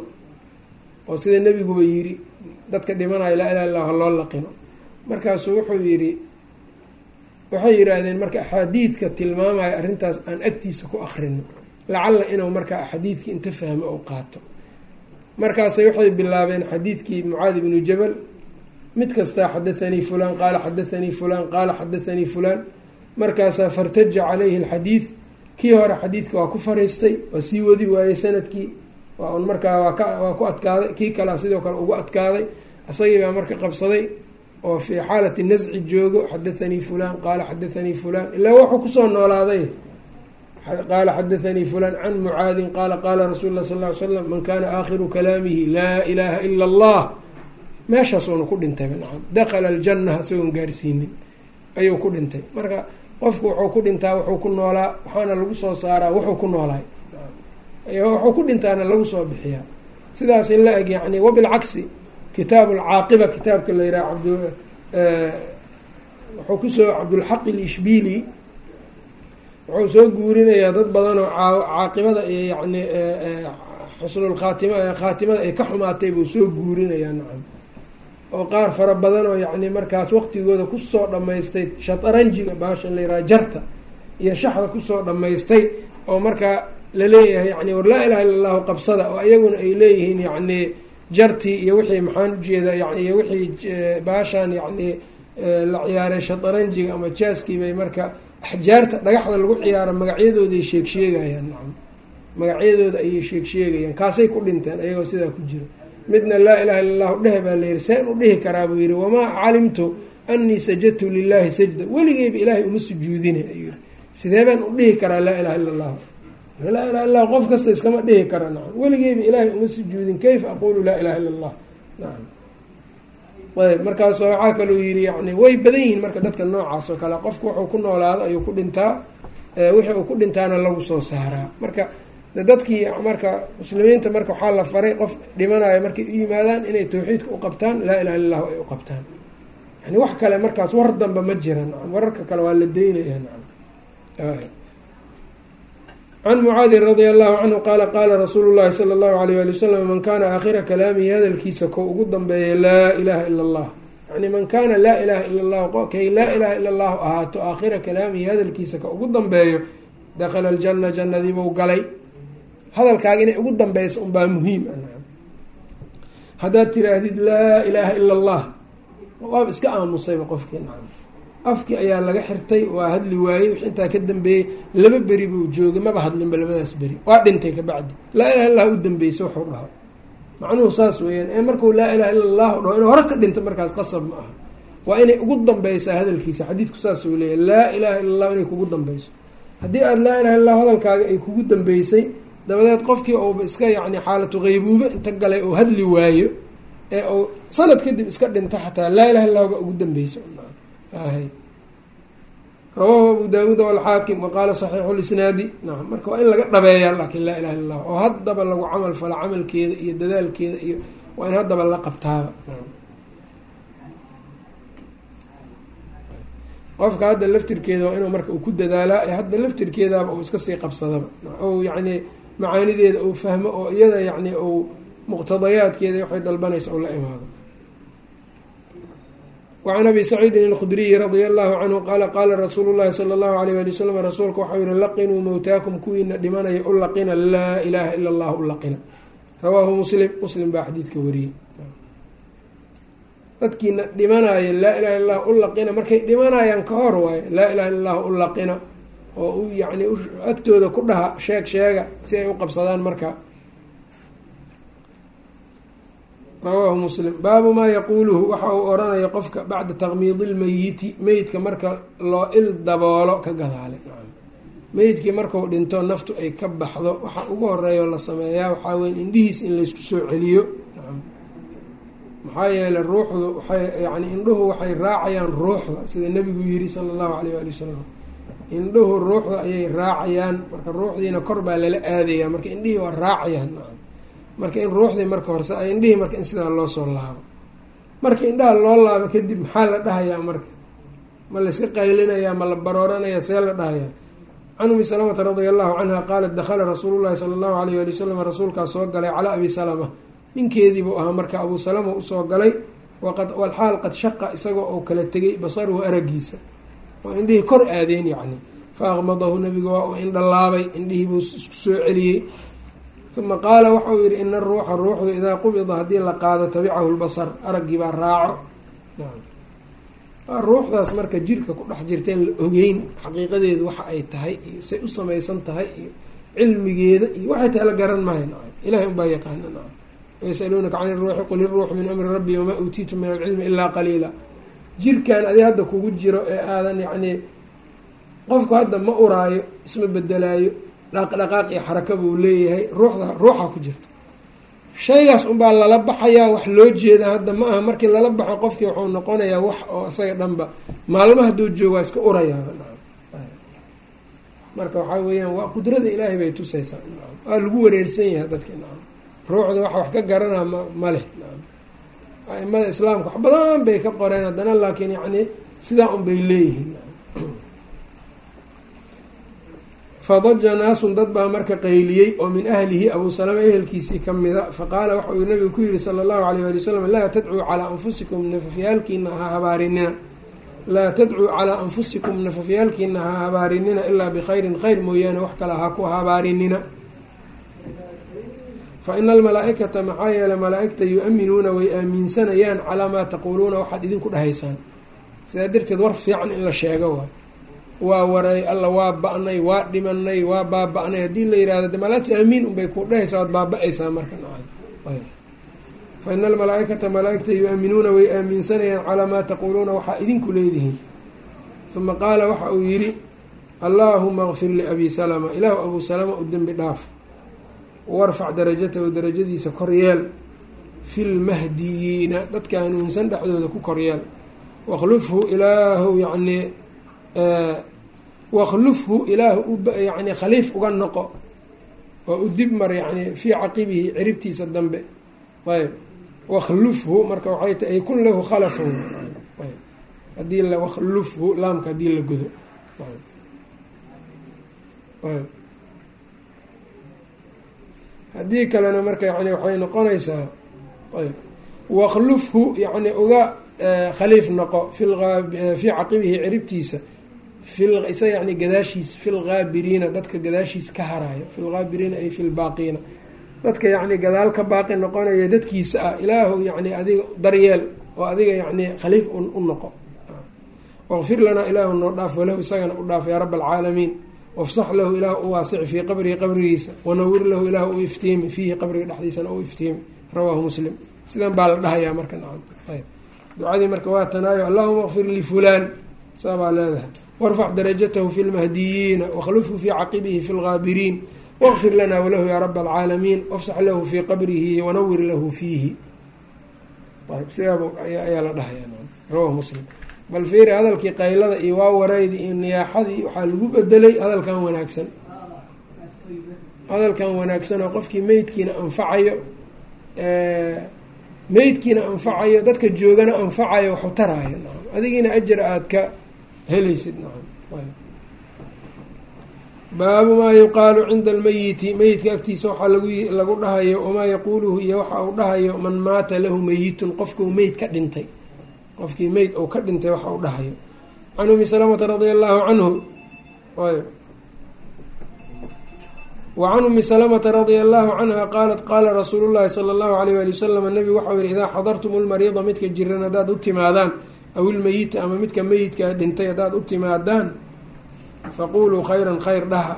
Oo sida nebiguba yidhi dadka dhimanayo laa ilaha illahu ha loo laqino. Markaasuu wuxuu yidhi waxay yidhaahdeen marka axaadiidka tilmaamaya arrintaas aan agtiisa ku akrino lacalla inuu marka xadiidkii inta fahmo ou qaato. Markaasay waxay bilaabeen xadiidkii mucaadi bnu jabal mid kastaa xadathanii fulaan qaala xadathanii fulaan qaala xadathanii fulaan. Markaasaa fartaja calayhi alxadiid kii hore xadiidka waa ku fariistay waa sii wadi waayey sannadkii. Waa un markaa waa ka waa ku adkaaday kii kalea sidoo kale ugu adkaaday. Isagii baa marka qabsaday oo fii xaalati nasci joogo xadathanii fulaan qaala xadathanii fulaan. Ilaa wuxuu ku soo noolaaday. Qaala xadathanii fulaan can mucaadin qaala qaala rasuulu lah sal ly slam man kana aakhiru kalaamihi laa ilaaha ila allah. Meeshaasuuna ku dhintay nacam. Dakala aljanna isagoon gaarsiinin ayuu ku dhintay. Marka qofku wuxuu ku dhintaa wuxuu ku noolaa waxaana lagu soo saaraa wuxuu ku noolaay wuxuu ku dhintaana lagu soo bixiyaa. Sidaas in la eg yani wabilcagsi kitaabu alcaaqiba kitaabka la yidhaha abd wuxuu ku soo cabdulxaq ilishbili wuxuu soo guurinayaa dad badan oo caaqibada iyo yani xusnulkhaatim khaatimada ay ka xumaatay buu soo guurinayaa nacam oo qaar fara badan oo yacni markaas waqtigooda ku soo dhammaystay shataranjiga baashan la yiraha jarta iyo shaxda ku soo dhammaystay oo markaa la leeyahay yani war laa ilaha illa allahu qabsada oo iyaguna ay leeyihiin yacni jartii iyo wixii maxaan ujeeda yani iyo wixii baashan yacni la ciyaaray shataranjiga ama jaaskii bay marka axjaarta dhagaxda lagu ciyaaro magacyadooday sheeg sheegayaan nacam. Magacyadooda ayay sheeg sheegayaan kaasay ku dhinteen ayagoo sidaa ku jira midna laa ilaha illa allahu dheh baa la yihi seen u dhihi karaa buu yihi wamaa calimtu anii sajadtu lilahi sajda. Weligeyba ilaahay uma sujuudina ayuu yihi sidee baan u dhihi karaa laa ilaha illa allahu laa ilaha illa qof kasta iskama dhihi kara nacam. Weligeyba ilaahay uma sujuudin. Kayfa aqulu laa ilaha illa allah nacam. Ayb markaas waxaa kaluu yihi yani way badan yihiin marka dadka noocaas oo kale. Qofku wuxuu ku noolaado ayuu ku dhintaa wixii uu ku dhintaana lagu soo saaraa. Marka dadkii marka muslimiinta marka waxaa la faray qof dhimanayo markay u yimaadaan inay tawxiidka u qabtaan laa ilaha illa llahu ay u qabtaan. Yani wax kale markaas war damba ma jira nacam wararka kale waa la daynaya nacam can mucaadin radia allahu canhu qaala qaala rasuulu llahi sala allahu alayh ali wasalam man kana aakhira kalaamihi hadalkiisa ko ugu dambeeya laa ilaha ila allah yani man kaana laa ilaha ila allahu kay laa ilaha ila allahu ahaato aakhira kalaamihi hadalkiisa ka ugu dambeeyo dakhala aljana jannadiibuu galay hadalkaaga inay ugu dambeysa unbaa muhiim a haddaad tiraahdid laa ilaaha ila allah waaba iska aamusayba qofkii nacam. Afkii ayaa laga xirtay waa hadli waayey wix intaa ka dambeeyey laba beri buu joogay maba hadlinba labadaas beri. Waa dhintay kabacdi laa ilaha illah u dambeysa wuxuu dhaho. Macnuhu saas weeyaan ee markuu laa ilaha illa allahu dhaho inuu hore ka dhinto markaas qasab ma aha. Waa inay ugu dambeysaa hadalkiisa. Xadiidku saasuu leeyahy laa ilaha illa allahu inay kugu dambeyso haddii aada laa ilaha illah hadalkaaga ay kugu dambeysay dabadeed qofkii uuba iska yacni xaalatu qeybuube inta galay oo hadli waayo ee uu sanad kadib iska dhinto xataa laa ilaha illahu ba ugu dambeysa rawaahu abu daawuud walxaakim waqaala saxiixu lisnaadi nacam marka waa in laga dhabeeyaa laakiin laa ilaha illa allah oo haddaba lagu camal fala camalkeeda iyo dadaalkeeda iyo waa in haddaba la qabtaaba. Qofka hadda laftirkeeda waa inuu marka uu ku dadaalaa ee hadda laftirkeedaaba uu iska sii qabsadaba. Ou yacni macaanideeda uu fahmo oo iyada yacni uu muqtadayaadkeeda waxay dalbanaysa ou la imaado. Wacan abi saciidin alkhudriyi radia allahu canhu qaala qaala rasuulu llahi sala allahu alayh ali wasalam rasuulka waxau yihi laqinuu mowtaakum kuwiina dhimanaya u laqina laa ilaaha ila allah u laqina rawaahu muslim muslim baa xadiidka wariyey. Dadkiina dhimanaya laa ilaha illa llah u laqina markay dhimanayaan ka hor waayo laa ilaha illa llah u laqina oo u yacni agtooda ku dhaha sheeg sheega si ay u qabsadaan marka. Rawaahu muslim. Baabu maa yaquuluhu waxa uu oranayo qofka bacda taqmiidi lmeyiti meyidka marka loo il daboolo ka gadaalay. Meydkii marku dhinto naftu ay ka baxdo. Waxaa ugu horeeyo la sameeyaa waxaa weya indhihiis in laysku soo celiyo. Maxaa yeeley ruuxdu waxay yani indhuhu waxay raacayaan ruuxda sida nebigu yiri sala allahu alayh waali wasalam indhuhu ruuxda ayay raacayaan. Marka ruuxdiina kor baa lala aadaya marka indhihii waa raacayaan. Marka in ruuxdii marka horse indhihii marka in sidaa loo soo laabo. Marka indhaha loo laabo kadib maxaa la dhahayaa marka? Ma layska qaylinayaa ma la barooranaya see la dhahayaa? Can umi salamata radia allahu canha qaalat dakhala rasuulu llahi sala allahu alayh ali wasalam rasuulkaa soo galay calaa abi salama. Ninkeediibuu ahaa marka abuu salama u soo galay waqad walxaal qad shaqa isagoo oo kala tegay basaruhu aragiisa oo indhihii kor aadeen yacni. Fa aqmadahu nabigu waa uu indhalaabay indhihii buu isku soo celiyey. Uma qaala waxa uu yihi ina ruuxa ruuxdu idaa qubida haddii la qaado tabicahu lbasar araggii baa raaco. Waa ruuxdaas marka jirka ku dhex jirteen la ogeyn xaqiiqadeedu waxa ay tahay iyo say u samaysan tahay iyo cilmigeeda iyo waxay tahay la garan nacam ilahay unbaa yaqaana nacam wayasaluunaka can iruuxi qul iruuxu min amri rabbi wamaa uutiitu min alcilmi ilaa qaliila jirkan adi hadda kugu jiro ee aadan yacnii qofku hadda ma uraayo isma bedelaayo dhaqdhaqaaq iyo xaraka buu leeyahay ruuxda ruuxa ku jirto. Shaygaas unbaa lala baxayaa wax loo jeeda hadda ma aha. Markii lala baxo qofkii wuxuu noqonayaa wax oo isaga dhanba maalmo hadduu joogo waa iska urayaaba marka waxaa weeyaan waa qudrada ilaahay bay tusaysaa. Waa lagu wareersan yahay dadka. Nacam ruuxda waxa wax ka garanaa ma ma leh. nacam aimada islaamka wax badan bay ka qoreen haddana laakiin yacni sidaa un bay leeyihiin. Fadaja naasun dad baa marka qayliyey oo min ahlihi abuu salama ehelkiisii ka mida. Faqaala waxa uu nabigu ku yihi sala allahu alayh ali wasalam laa tadcuu calaa anfusikum nafafyaalkiina ha habaarinina. Laa tadcuu calaa anfusikum nafafyaalkiina ha habaarinina ilaa bikhayrin khayr mooyaane wax kale ha ku habaarinina fa ina almalaa-ikata maxaa yeele malaa-igta yu-aminuuna way aaminsanayaan calaa maa taquuluuna waxaad idinku dhahaysaan. Sidaa darteed war fiican in la sheego waay. Waa waray alla waa ba-nay waa dhimanay waa baaba-nay. Haddii la yihahdo de malaagta aamiin unbay ku dhehaysaa waad baaba-aysaa marka. Fa ina almalaa-ikata malaa-igta yu-aminuuna way aaminsanayaan calaa maa taquuluuna waxaa idinku leedihiin. Uma qaala waxa uu yidhi allaahuma kfir liabi salama. Ilaahu abuu salama u dembi dhaaf warfac darajatahu darajadiisa koryeel fi lmahdiyiina dadka hanuunsan dhexdooda ku koryeel. Wakhlufhu ilaahu yacnii wakhlufhu ilaahu yani khaliif uga noqo oo u dib mar yani fii caqibihi ciribtiisa dambe. Ayb. Wakhlufhu marka waxay ta ay kun lahu khalafun. Hadii la wakhlufhu laamka haddii la godo ayb haddii kalena marka yani waxay noqonaysaa ayb. Wakhlufhu yani uga khaliif noqo fii caqibihi ciribtiisa isa yani gadaashiis fi lgaabiriina dadka gadaashiis ka haraayo fi lgaabiriina ay fi lbaaqiina dadka yani gadaal ka baaqi noqonaya dadkiisa ah ilaahu yani adiga daryeel oo adiga yani khaliif u noqo. Waqfir lanaa ilaahu noo dhaaf walahu isagana u dhaaf yaa raba alcaalamiin wafsax lahu ilaahu u waasici fii qabrihi qabrigiisa wanawir lahu ilaahu u iftiimi fiihi qabriga dhexdiisana u iftiimi rawaahu muslim sidan baa la dhahayaa marka nacam ayb ducadii marka waa tanaayo allahuma kfir lifulaan saa baa leedahay warfac darajatahu fi lmahdiyiina wakhlufhu fii caqibihi fi lgaabiriin waqfir lana walahu yaa raba alcaalamiin wafsax lahu fii qabrihi wanawir lahu fiihi ayb sidaab ayaa la dhahayaa rawahu muslim bal fiiri hadalkii qaylada iyo waa wareydii iyo niyaaxadii waxaa lagu bedelay hadalkan wanaagsan. Hadalkan wanaagsan oo qofkii meydkiina anfacayo meydkiina anfacayo dadka joogana anfacayo waxu taraayo. Nacam adigiina ajar aada ka helaysid. Nacam baabu maa yuqaalu cinda almeyiti meyidka agtiisa waxaa lagu lagu dhahayo wamaa yaquuluhu iyo waxa uu dhahayo man maata lahu meyitun qofkuu meyd ka dhintay qofkii meyd ou ka dhintay waxa uu dhahayo. Can umi salamata radia allahu canhu wa can umi salamata radia allahu canha qaalat qaala rasuulu llahi sala allahu alayh ali wasalam nabigu waxau yihi idaa xadartum lmariida midka jiran haddaad u timaadaan aw ilmeyita ama midka meyidka dhintay haddaad u timaadaan faquluu khayran khayr dhaha.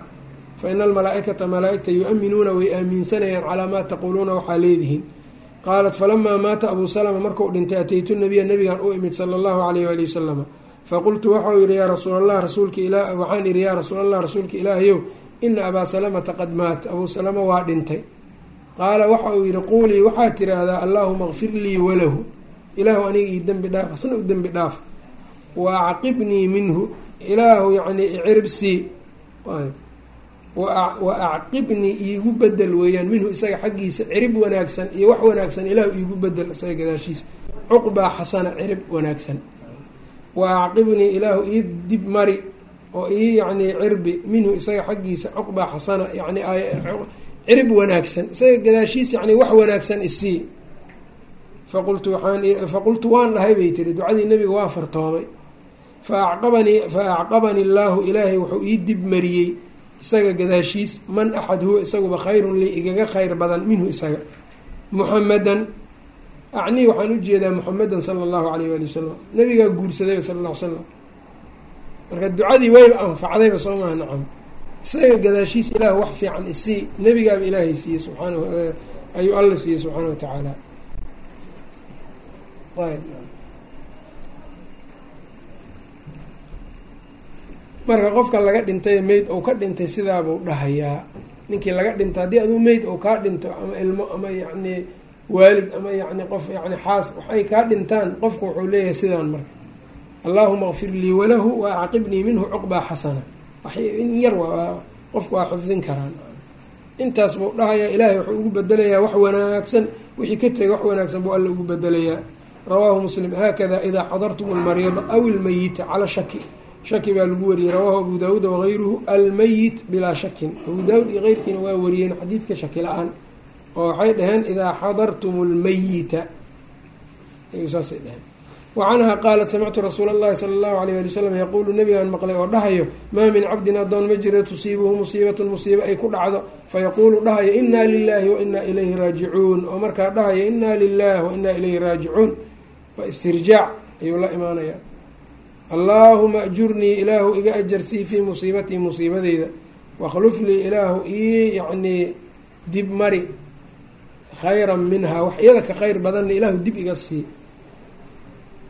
Fa ina almalaa-ikata malaa-igta yu-aminuuna way aaminsanayaan calaa maa taquuluuna waxaa leedihiin qaalat falamaa maata abuu salama marku dhintay ataytu nabiya nabigan u imid sala allahu alayh ali wasalama faqultu waxau yihi yaa rasuul allah rasuulka ila waxaan ihi yaa rasuul allah rasuulka ilaahayow ina abaa salamata qad maat abuu salama waa dhintay qaala waxa uu yihi quulii waxaad tiraahdaa allaahuma kfir lii walahu ilaahu aniga ii dembi dhaaf asna u dembi dhaaf wa acqibnii minhu ilaahu yacni iciribsii wa acqibnii iigu bedel weeyaan minhu isaga xaggiisa cirib wanaagsan iyo wax wanaagsan ilaahu iigu bedel isaga gadaashiisa. Cuqbaa xasana cirib wanaagsan. Wa acqibnii ilaahu ii dib mari oo ii yacnii cirbi minhu isaga xaggiisa cuqbaa xasana yani cirib wanaagsan. Isaga gadaashiisa yani wax wanaagsan isii faqultu waaan faqultu waan dhahay bay tiri ducadii nebiga waa fartoomay. Fa acqabanii fa acqabani allaahu ilaahay wuxuu ii dib mariyey isaga gadaashiis man axad huwa isaguba khayrun lii igaga khayr badan minhu isaga. Muxamadan acnii waxaan u jeedaa muxamedan sala allahu alayh waali wasalam nabigaa guursadayba sala alla ly slam marka ducadii wayba anfacdayba soo maha nacam. Isaga gadaashiis ilaah wax fiican isii nebigaaba ilaahay siiyey subxaanahu ayuu alla siiyey subxaana wa tacaala marka qofka laga dhintay meyd ou ka dhintay sidaabuu dhahayaa. Ninkii laga dhintay haddii aduu meyd ou kaa dhinto ama ilmo ama yacni waalid ama yacni qof yani xaas waxay kaa dhintaan qofku wuxuu leeyahay sidaan marka allaahuma kfir lii walahu wa acqibnii minhu cuqbaa xasana. In yar qofku waa xifdin karaan. Intaas buu dhahayaa ilaahay wuxuu ugu bedelayaa wax wanaagsan wixii ka tegay wax wanaagsan buu alla ugu bedelayaa. Rawaahu muslim haakada idaa xadartum almariida aw ilmeyita cala shaki shaki baa lagu wariyey rawaahu abu daawuud wagayruhu almeyit bilaa shakin. Abu daawuud iyo keyrkiina waa wariyeen xadiidka shaki la'aan oo waxay dhaheen idaa xadartum lmeyita ayuu saasay dhaheen. Wacanhaa qaalat samictu rasuula allahi sala allahu alayh ali wasalam yaquulu nabigaan maqlay oo dhahayo maa min cabdin addoon ma jiro tusiibuhu musiibatun musiibo ay ku dhacdo fayaquulu dhahayo inaa lilahi wa inaa ilayhi raajicuun oo markaa dhahayo inaa lilah wa inaa ilayhi raajicuun waa istirjaac ayuu la imaanaya allaahuma ajurnii ilaahu iga ajarsii fii musiibatii musiibadeyda. Wakhluf lii ilaahu ii yacnii dib mari khayran minhaa. Wax iyada ka khayr badanna ilaahu dib iga sii.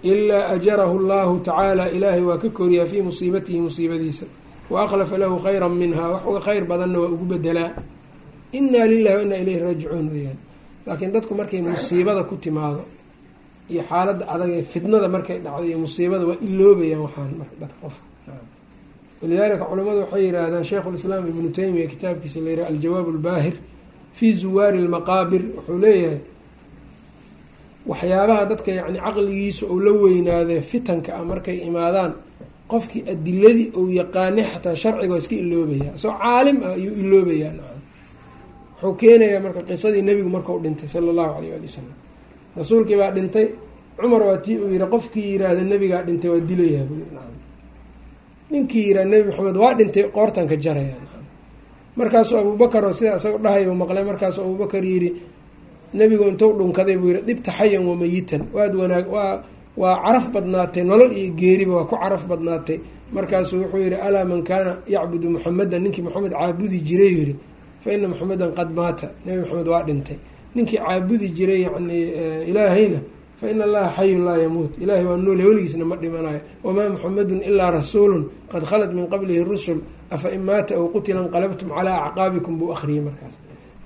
Ilaa ajarahu llahu tacaala. Ilaahay waa ka koriyaa fii musiibatihi musiibadiisa. Wa akhlafa lahu khayran minhaa. Wax uga khayr badanna waa ugu bedelaa inaa lilahi wa inaa ilayhi raajicuun weeyaan. Laakiin dadku markay musiibada ku timaado iyo xaaladda adag ee fitnada markay dhacdo iyo musiibada waa iloobayaan waxaan dadka qofka walidaalika culamadu waxay yihaahdaan sheikhu lislaam ibnu taymiya kitaabkiisa la yiraha aljawaab albaahir fii zuwaari lmaqaabir wuxuu leeyahay waxyaabaha dadka yacni caqligiisa ou la weynaadee fitanka ah markay imaadaan qofkii adiladii ou yaqaanay xataa sharciga waa iska iloobayaa isagoo caalim ah ayuu iloobayaa wuxuu keenayaa marka qisadii nebigu markau dhintay sala allahu alayh ali wasalam rasuulkii baa dhintay. Cumar waa tii uu yihi qofkii yiraahda nebigaa dhintay waa dilayaa nacam ninkii yiraa nebi maxamed waa dhintay qoortan ka jaraya. Nacam markaasuu abuubakar oo sidaa isagoo dhahay maqlay markaasuu abuubakar yidhi nebigu intuu dhunkaday buu yihi dhibta xayan wa mayitan waad wanaag waa waa caraf badnaatay nolol iyo geeriba waa ku caraf badnaatay. Markaasuu wuxuu yihi alaa man kaana yacbudu muxamedan ninkii maxamed caabudi jiray yihi fa ina muxamedan qad maata. Nebi maxamed waa dhintay ninkii caabudi jiray yani ilaahayna fa ina allaha xayun laa yamuut. Ilahay waa noole weligiisna ma dhimanayo. Wamaa muxamedun ilaa rasuulun qad khalat min qablihi rusul afa in maata aw qutila inqalabtum calaa acqaabikum buu akhriyey markaas.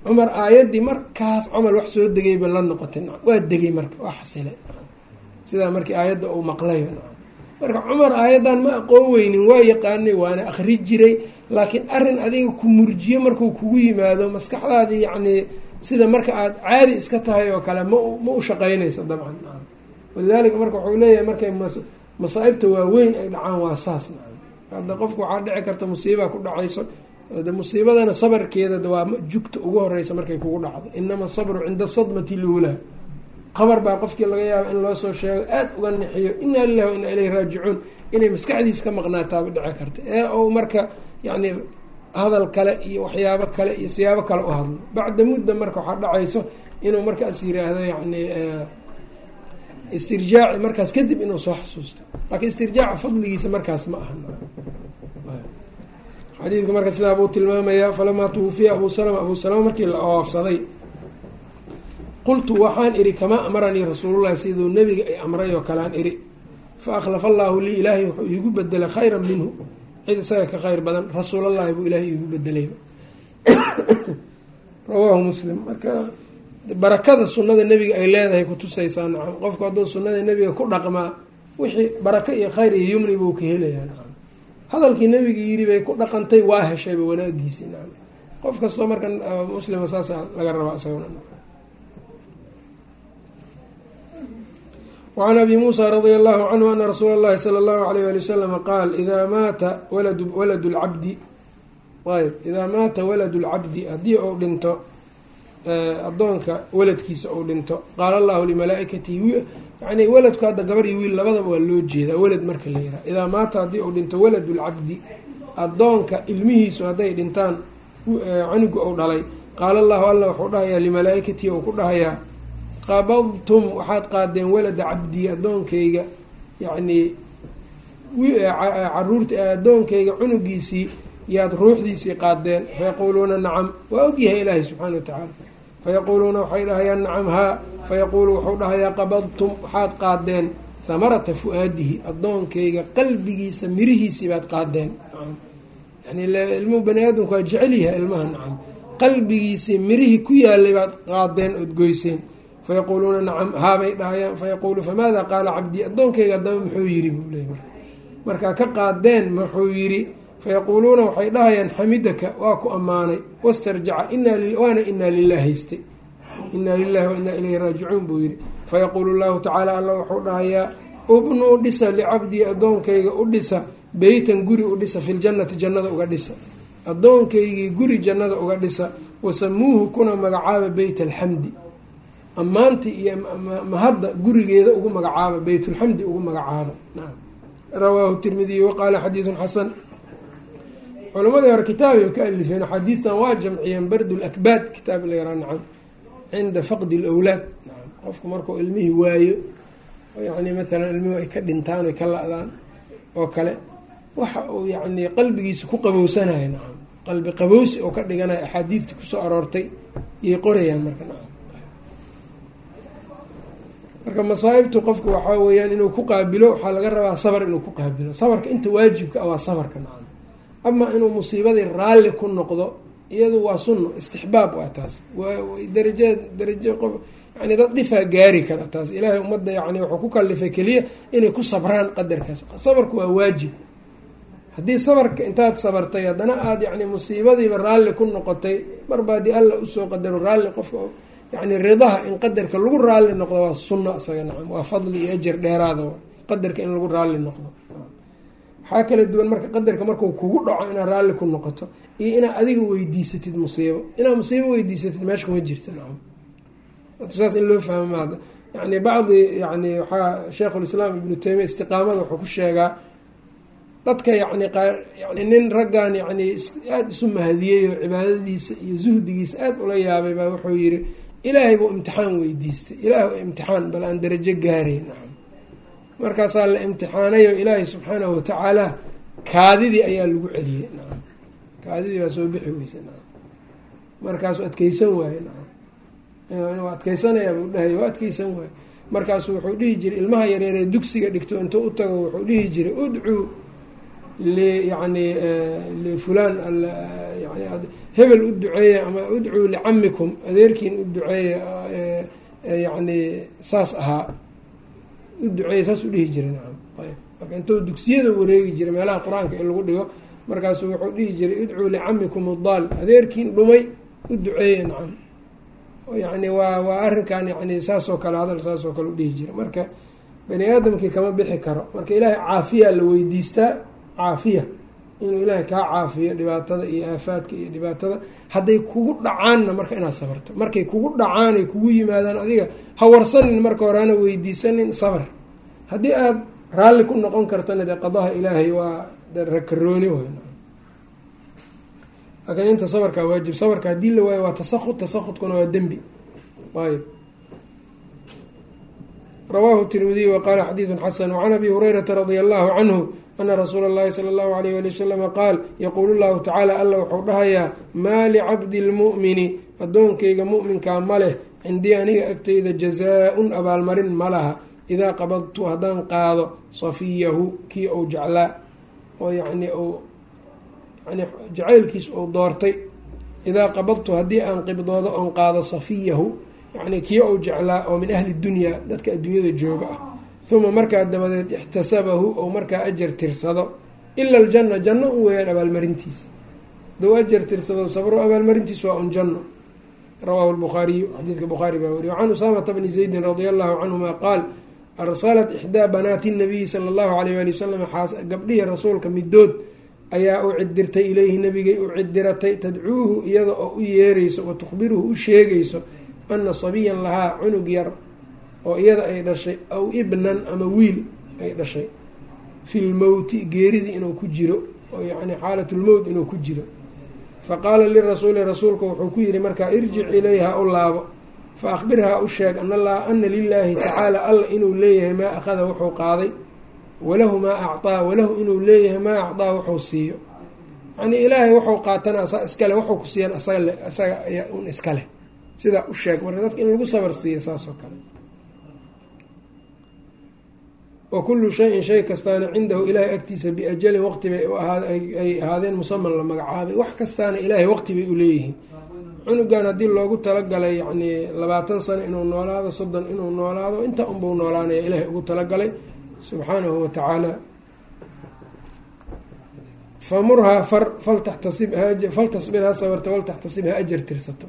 Cumar aayaddii markaas camal wax soo degayba la noqotay. Waa degay marka waa xasilay sidaa markii aayadda uu maqlay marka cumar aayaddan ma aqoon weynin waa yaqaanay waana akri jiray laakiin arrin adiga ku murjiyo markuu kugu yimaado maskaxdaadii yacnii sida marka aada caadi iska tahay oo kale ma ma u shaqeynayso dabcan. Walidaalika marka wuxuu leeyahay markay masaa-ibta waaweyn ay dhacaan waa saas hadda qofku waxaa dhici karta musiibaa ku dhacayso de musiibadana sabarkeeda waa jugta ugu horeysa markay kugu dhacdo. Inama asabru cinda sadmati luulaa qabar baa qofkii laga yaaba in loo soo sheego aada uga nixiyo inaa lilah wa inaa ilayhi raajicuun. Inay maskaxdiis ka maqnaataaba dhici karta. Ee ou marka yacni hadal kale iyo waxyaabo kale iyo siyaabo kale u hadlo. Bacda mudda marka waxaa dhacayso inuu markaas yiraahdo yacni istirjaaci markaas kadib inuu soo xasuusto. Laakiin istirjaaca fadligiisa markaas ma aha. Xadiidka marka sidaa buu tilmaamayaa falamaa tuwufiya abuu salama. Abuu salama markii la oofsaday qultu waxaan idhi kamaa amaranii rasuulullahi siduu nebiga ay amray oo kalean idhi. Fa akhlafa allaahu lii ilaahay wuxuu iigu bedelay khayran minhu cid isaga ka khayr badan rasuulallahi buu ilaahay iigu bedelayba rawaahu muslim. Marka barakada sunnada nebiga ay leedahay kutusaysaa nacam. Qofku hadduu sunnada nebiga ku dhaqmaa wixii barako iyo khayr iyo yumni buu ka helayaa nacam. Hadalkii nebiga yidhi bay ku dhaqantay waa heshayba wanaagiisii nacam. Qof kastoo marka muslima saasa laga rabaa isaguna wacan abi muusa radia allahu canhu ana rasuula اllahi sala allahu alayh ali wasalama qaal idaa maata waladu waladu lcabdi ayb idaa maata waladu lcabdi haddii uu dhinto addoonka waladkiisa uu dhinto. qaala allahu limalaaikatihi yani waladku hadda gabar iyo wiil labadaba waa loo jeedaa walad marka la yihaha idaa maata haddii uu dhinto waladu lcabdi addoonka ilmihiisu hadday dhintaan canugu ou dhalay. qaala allahu alla wuxuu dhahayaa limalaaikatihi uu ku dhahayaa qabadtum waxaad qaadeen walada cabdii addoonkayga yacnii carruurta addoonkayga cunugiisii yaad ruuxdiisii qaadeen. Fayaquuluuna nacam waa ogyahay ilaahay subxaana wa tacaala. Fayaquuluuna waxay dhahayaan nacam haa fayaquulu wuxuu dhahayaa qabadtum waxaad qaadeen hamarata fu-aadihi addoonkayga qalbigiisa mirihiisii baad qaadeen. Yani ilmuhu bani aadamku waa jecel yahay ilmaha nacam. Qalbigiisii mirihii ku yaalay baad qaadeen ood goyseen fayaquuluuna nacam haabay dhahayaan fayaquulu famaada qaala cabdii addoonkayga haddaba muxuu yiri buu leey markaa ka qaadeen muxuu yiri fayaquuluuna waxay dhahayaan xamidaka waa ku ammaanay wastarjaca waana inaa lilah haystay inaa lilahi wa inaa ilayhi raajicuun buu yidhi fayaquulu llahu tacaala alla wuxuu dhahayaa ubnuu dhisa licabdii addoonkayga u dhisa beytan guri u dhisa filjannati jannada uga dhisa addoonkaygii guri jannada uga dhisa wasamuuhu kuna magacaaba beyt alxamdi ammaanti iyo mahadda gurigeeda ugu magacaaba beytulxamdi ugu magacaaba. Nacam rawaahu tirmidiy waqaala xadiidun xasan. Culamadii hore kitaabay ka alifeen xadiidtan waa jamciyeen bardu lakbaad kitaab la yaraa nacam cinda faqdi lwlaad nacam qofku markuu ilmihii waayo yani maalan ilmihi ay ka dhintaan ay ka la-daan oo kale waxa uu yani qalbigiisa ku qabowsanayo nacam qalbi qabowsi oo ka dhiganayo axaadiidtii ku soo aroortay yay qorayaan marka nacam marka masaa'ibtu qofku waxaa weeyaan inuu ku qaabilo waxaa laga rabaa sabar inuu ku qaabilo. Sabarka inta waajibka ah waa sabarka nacam. Amaa inuu musiibadii raalli ku noqdo iyadu waa sunno istixbaab waa taas. Daraja darajo qof yani dad dhifaa gaari kara taas. Ilaahay ummadda yani wuxuu ku kalifay keliya inay ku sabraan qadarkaas. Sabarku waa waajib. Haddii sabarka intaad sabartay haddana aada yani musiibadiiba raalli ku noqotay marba haddii alla u soo qadaro raalli qofka yani ridaha in qadarka lagu raalli noqdo waa sunno isaga nacam waa fadli iyo ajar dheeraada qadarka in lagu raalli noqdo. Waxaa kala duwan marka qadarka markuu kugu dhaco inaad raalli ku noqoto iyo inaad adiga weydiisatid musiibo. Inaad musiibo weydiisatid meesha kuma jirta nacam. Saas in loo fahmo maada. Yani bacdi yani waxaa sheikhulislaam ibnu taymiya istiqaamada wuxuu ku sheegaa dadka yani yani nin raggan yani aada isu mahadiyey oo cibaadadiisa iyo zuhdigiisa aada ula yaabay baa wuxuu yiri ilaahay buu imtixaan weydiistay. Ilaah imtixaan bal aan darajo gaaray nacam. Markaasaa la imtixaanayo ilaahay subxaanahu watacaala kaadidii ayaa lagu celiyey nacam. Kaadidii baa soo bixi weysa nacam. Markaasuu adkeysan waaye nacam. Inuu adkeysanayaa buu dhahay waa adkeysan waaye markaasu wuxuu dhihi jiray ilmaha yareeree dugsiga dhigto intuu u tago wuxuu dhihi jiray udcuu li yani lifulaan hebel u duceeya ama udcuu licamikum adeerkiin u duceeya yani saas ahaa. U duceeya saas u dhihi jiray nacam. Ayb. Marka intuu dugsiyada wareegi jiray meelaha qur'aanka in lagu dhigo markaasu wuxuu dhihi jiray udcuu licamikum udaal adeerkiin dhumay u duceeya nacam. Yani waa waa arrinkan yani saasoo kale hadal saasoo kale u dhihi jiray. Marka bani aadamkii kama bixi karo. Marka ilaahay caafiya la weydiistaa caafiya inuu ilaahay kaa caafiyo dhibaatada iyo aafaadka iyo dhibaatada hadday kugu dhacaanna marka inaad sabarto. Markay kugu dhacaan ay kugu yimaadaan adiga ha warsanin marka hore hana weydiisanin sabar haddii aada raalli ku noqon kartana dee qadaha ilaahay waa rakarooni laakiin inta sabarkaa waajib. Sabarka haddii la waayo waa tasahud tasahudkuna waa dembi. Ayb rawaahu tirmidiy waqaala xadiidun xasan wacan abi hurayrata radia allahu canhu ana rasuula اllahi sala allahu alayh ali wasalama qaal yaquulu llahu tacaala alla wuxuu dhahayaa maa licabdi lmu'mini addoonkayga mu'minkaa ma leh cindii aniga agtayda jazaa-un abaalmarin ma laha idaa qabadtu haddaan qaado safiyahu kii uu jeclaa oo yacni uu yani jacaylkiis uu doortay idaa qabadtu haddii aan qibdoodo oon qaado safiyahu yacni kii uu jeclaa oo min ahli dunyaa dadka adduunyada jooga ah uma markaa dabadeed ixtasabahu ou markaa ajar tirsado ila aljanna janno un weeyaan abaalmarintiisa haduu ajar tirsado sabro abaalmarintiis waa un janno rawaahu lbukhaariyu xadiidka bukhaari baa weriye wacan usaamata bni zaydin radia allahu canhuma qaal arsalat ixdaa banaati nabiyi sala allahu alayh ali wasalam gabdhihii rasuulka midood ayaa u cidirtay ileyhi nabigay u cidiratay tadcuuhu iyada oo u yeerayso wa tukhbiruhu u sheegayso ana sabiyan lahaa cunug yar oo iyada ay dhashay aw ibnan ama wiil ay dhashay fi lmowti geeridii inuu ku jiro oo yacni xaalatulmowt inuu ku jiro. Fa qaala lirasuuli rasuulka wuxuu ku yihi markaa irjic ilayha u laabo fa akhbirhaa u sheeg ana lilaahi tacaala alla inuu leeyahay maa akhada wuxuu qaaday walahu maa acطaa walahu inuu leeyahay maa acطaa wuxuu siiyo. Yacnii ilaahay wuxuu qaatana iskale wuxuu ku siiyan isaga ayaa un iskaleh sidaa u sheeg marka dadka in lagu sabar siiya saas kale wa kullu shayin shay kastaana cindahu ilaahay agtiisa biajalin waqti bay ay ahaadeen musaman la magacaabay wax kastaana ilaahay waqti bay u leeyihiin. Cunugan haddii loogu talagalay yacnii labaatan sano inuu noolaado soddon inuu noolaado intaa unbau noolaanaya ilaahay ugu talagalay. Subxaanahu wa tacaala. Famurhaa far faltasbir ha sabarto waltaxtasib ha ajar tirsato.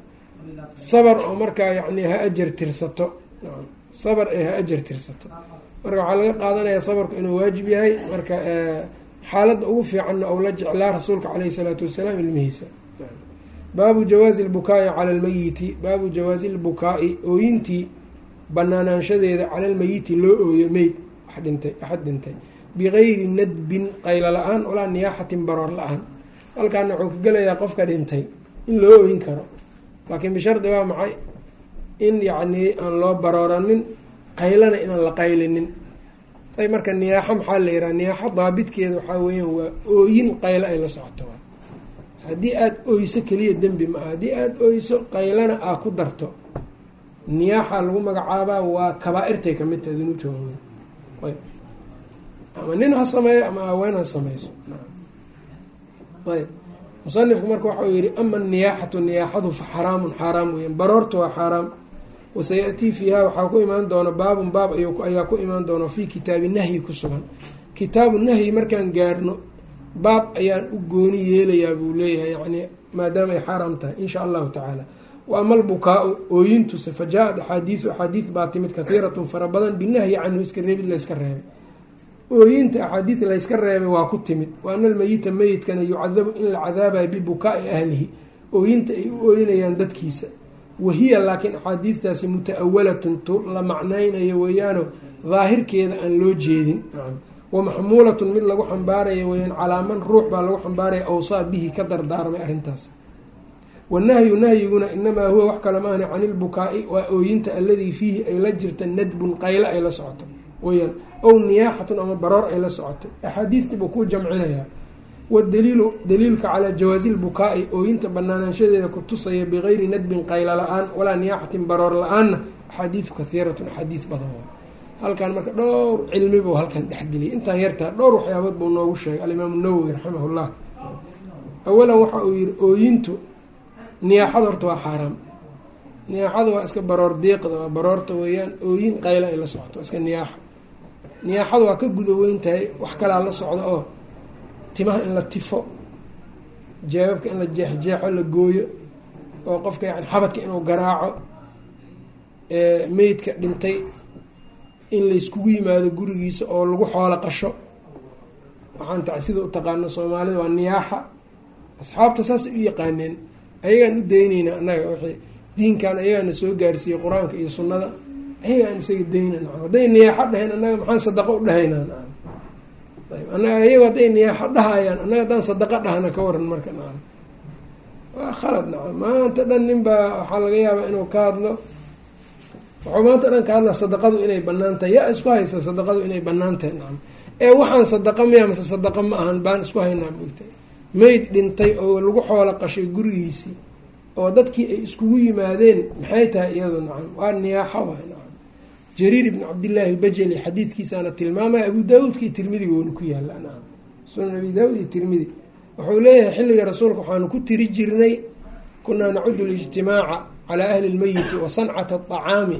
Sabar oo markaa yacni ha ajar tirsato. Sabar ee ha ajar tirsato marka waxaa laga qaadanayaa sabarku inuu waajib yahay. Marka xaaladda ugu fiicanna ou la jeclaa rasuulka caleyhi salaatu wasalaam ilmihiisa. Baabu jawaazi lbukaa'i cala almeyiti baabu jawaazi lbukaa'i ooyintii banaanaanshadeeda cala almeyiti loo ooyo meyd wax dhintay axad dhintay. Bigayri nadbin qaylo la'aan walaa niyaaxatin baroor la'aan. Halkaana wuxuu ka gelayaa qofka dhintay in loo ooyin karo. Laakiin bishardi waa maxay? In yacnii aan loo barooranin qaylana inaan la qaylinin. Ay marka niyaaxo maxaa la yidhaha? Niyaaxo daabidkeeda waxaa weeyaan waa ooyin qaylo ay la socoto. Haddii aada oyso keliya dembi ma aha. Haddii aada oyso qaylana aa ku darto. Niyaaxa lagu magacaabaa waa kabaa-irtay ka mid tahay dunuubta waaweyn ayb. Ama nin ha sameeyo ama haween ha sameyso ayb. Musanifku marka waxau yihi ama niyaaxatu niyaaxadu fa xaraamun xaaraam weeyaan. Baroorta waa xaaraam wasayatii fiiha waxaa ku imaan doona baabun baab ayaa ku imaan doona fii kitaabi nahyi ku sugan. Kitaabu nahyi markaan gaarno baab ayaan u gooni yeelayaa buu leeyahay yani maadaama ay xaaraam tahay insha allahu tacaala. Wa ama albukaa-u ooyintuse fa jaa-ad axaadiisu axaadiis baa timid kahiiratun fara badan binahyi canhu iska reebid layska reebay. Ooyinta axaadiis layska reebay waa ku timid. Wa ana almeyita meyidkana yucadabu in la cadaabayo bibukaa-i ahlihi ooyinta ay u ooyinayaan dadkiisa wahiya laakiin axaadiidtaasi muta-awalatun tu la macnaynayo weeyaano daahirkeeda aan loo jeedin. Wamaxmuulatun mid lagu xambaaraya weyaan calaa man ruux baa lagu xambaaraya awsaa bihi ka dardaarmay arrintaas. Wanahyu nahyiguna inamaa huwa wax kale maahna cani lbukaa-i waa ooyinta alladii fiihi ay la jirta nadbun qaylo ay la socoto. Weyaan ow niyaaxatun ama baroor ay la socoto. Axaadiistii buu ku jamcinayaa wadaliilu daliilka calaa jawaazi lbukaa-i ooyinta banaanaanshadeeda ku tusaya bigayri nadbin qaylo la'aan walaa niyaaxatin baroor la'aanna axaadiisu kahiiratun axaadiis badan halkan marka dhowr cilmi buu halkan dhexgeliyay intaan yartaa dhowr waxyaabood buu noogu sheegay alimaamu nawowi raximahullah awalan waxa uu yihi ooyintu niyaaxada horta waa xaaraam niyaaxada waa iska baroor diiqda waa baroorta weeyaan ooyin qayla ay la socoto iska niyaaxa niyaaxada waa ka guda weyn tahay wax kalaa la socda oo timaha in la tifo jeebabka in la jeexjeexo la gooyo oo qofka yani xabadka inuu garaaco meydka dhintay in layskugu yimaado gurigiisa oo lagu xoolo qasho. Waxaan tahay sida u taqaano soomaalida waa niyaaxa. Asxaabta saasay u yaqaaneen ayagaan u dayneynaa annaga wixii diinkan ayagaana soo gaarsiiyey qur'aanka iyo sunnada ayagaan isaga dayna nacam hadday niyaaxo dhaheen annaga maxaan sadaqo u dhahaynaa annaga ayago hadday niyaaxo dhahayaan annaga haddaan sadaqo dhahna ka waran marka nacam waa khalad nacam maanta dhan nin baa waxaa laga yaabaa inuu ka hadlo wuxuu maanta dhan ka hadla sadaqadu inay bannaan tahay yaa isku haysa sadaqadu inay bannaan tahay nacam ee waxaan sadaqa miya mase sadaqa ma ahan baan isku haynaa moogtay meyd dhintay oo lagu xoolo qashay gurigiisii oo dadkii ay iskugu yimaadeen maxay tahay iyadu nacam waa niyaaxo waay jariir ibn cabdillaahi albajali xadiidkiisaana tilmaamaya abu daawuudka iyo tirmidiga waynu ku yaalla nacam sunan abi daawud iyo tirmidi wuxuu leeyahay xilliga rasuulka waxaanu ku tiri jirnay kunaa nacudu lijtimaaca calaa ahli lmeyiti wa sancata aطacaami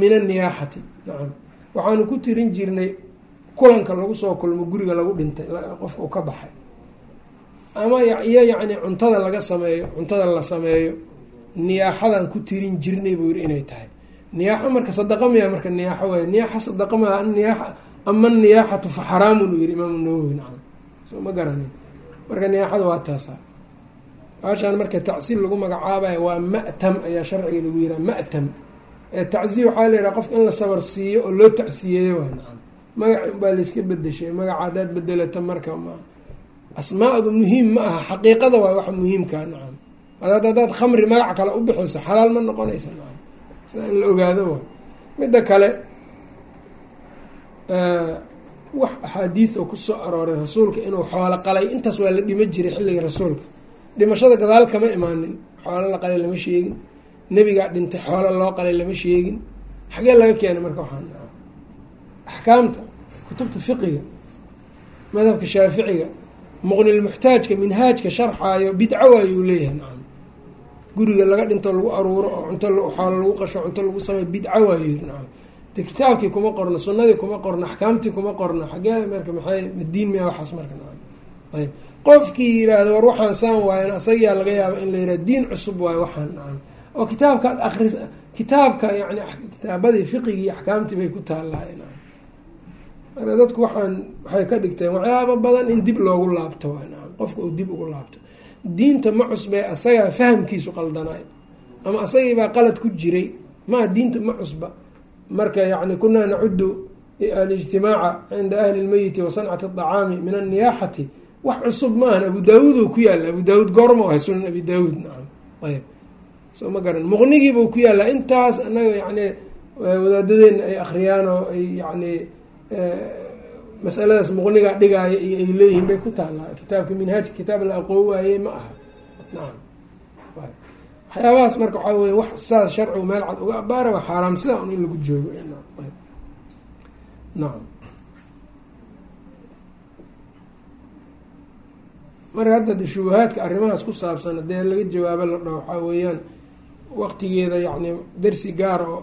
min anniyaaxati nacam waxaanu ku tirin jirnay kulanka lagu soo kulmo guriga lagu dhintay qofka uu ka baxay. Ama iyo yacni cuntada laga sameeyo cuntada la sameeyo niyaaxadaan ku tirin jirnay buu yihi inay tahay niyaaxo marka sadaqa miya marka niyaaxo waay. Niyaaxa sadaqa ma niyaaxa ama niyaaxatu fa xaraamun uu yihi imaamu nawowi nacam. Soo ma garanin marka niyaaxada waa taasa baashaan marka tacsiil lagu magacaabayo waa ma'tam ayaa sharciga lagu yihaha ma'tam. Tacsiil waxaa la yihaha qofka in la sabar siiyo oo loo tacsiyeeyo waa nacam. Magaci unbaa layska bedeshay magaca haddaad bedelata marka ma asmaadu muhiim ma aha xaqiiqada waa waxa muhiimkaa nacam. Adaad haddaad khamri magac kale u bixiso xalaal ma noqonaysa nacam sida in la ogaado waay midda kale wax axaadiid oo ku soo arooray rasuulka inuu xoolo qalay intaas waa la dhima jiray xilliga rasuulka. Dhimashada gadaal kama imaanin xoolo la qalay lama sheegin. Nebigaa dhintay xoolo loo qalay lama sheegin. Xagee laga keenay marka waxaan axkaamta kutubta fiqiga madhabka shaaficiga muqnilmuxtaajka minhaajka sharxaayo bidco waayuu leeyahay guriga laga dhinto lagu aruuro oo cunto xoolo lagu qasho cunto lagu sameyo bidco waayu yiri nacam. De kitaabkii kuma qorno sunadii kuma qorno axkaamtii kuma qorno xagee marka maxay madiin miya waxaas marka nacam. Ayb qofkii yiraahdo war waxaan saan waayan asagaa laga yaaba in la yihahdo diin cusub waayo waxaan nacam. Oo kitaabkaad akris kitaabka yani kitaabadii fiqigii axkaamtii bay ku taalaay nacam. Marka dadku waxaan waxay ka dhigteen waxyaaba badan in dib loogu laabto waa nacam. Qofka uu dib ugu laabto diinta ma cusbee asagaa fahamkiisu qaldanaay ama asagiibaa qalad ku jiray maa diinta ma cusba. Marka yani kunaa nacudu alijtimaaca cinda ahli lmeyiti wa sancati aطacaami min anniyaaxati wax cusub ma abu daawuud oo ku yaalla abu daawuud goorma ahay sunan abi daawuud nacam. Ayb soo ma garan. Muqnigiibuu ku yaallaa intaas anaga yani wadaadadeena ay akriyaan oo ay yani masaladaas muqniga dhigaaya iyo ay leeyihiin bay ku taallaa kitaabka minhaajka kitaab la aqoon waayey ma aha nacam waxyaabahaas marka waxaa wey wax saas sharcigu meel cad uga abaara waa xaaraam sidaa un in lagu joogo nacam marka hadda de shubahaadka arrimahaas ku saabsan haddee laga jawaabo la dhaho waxaa weeyaan waqtigeeda yacni darsi gaar oo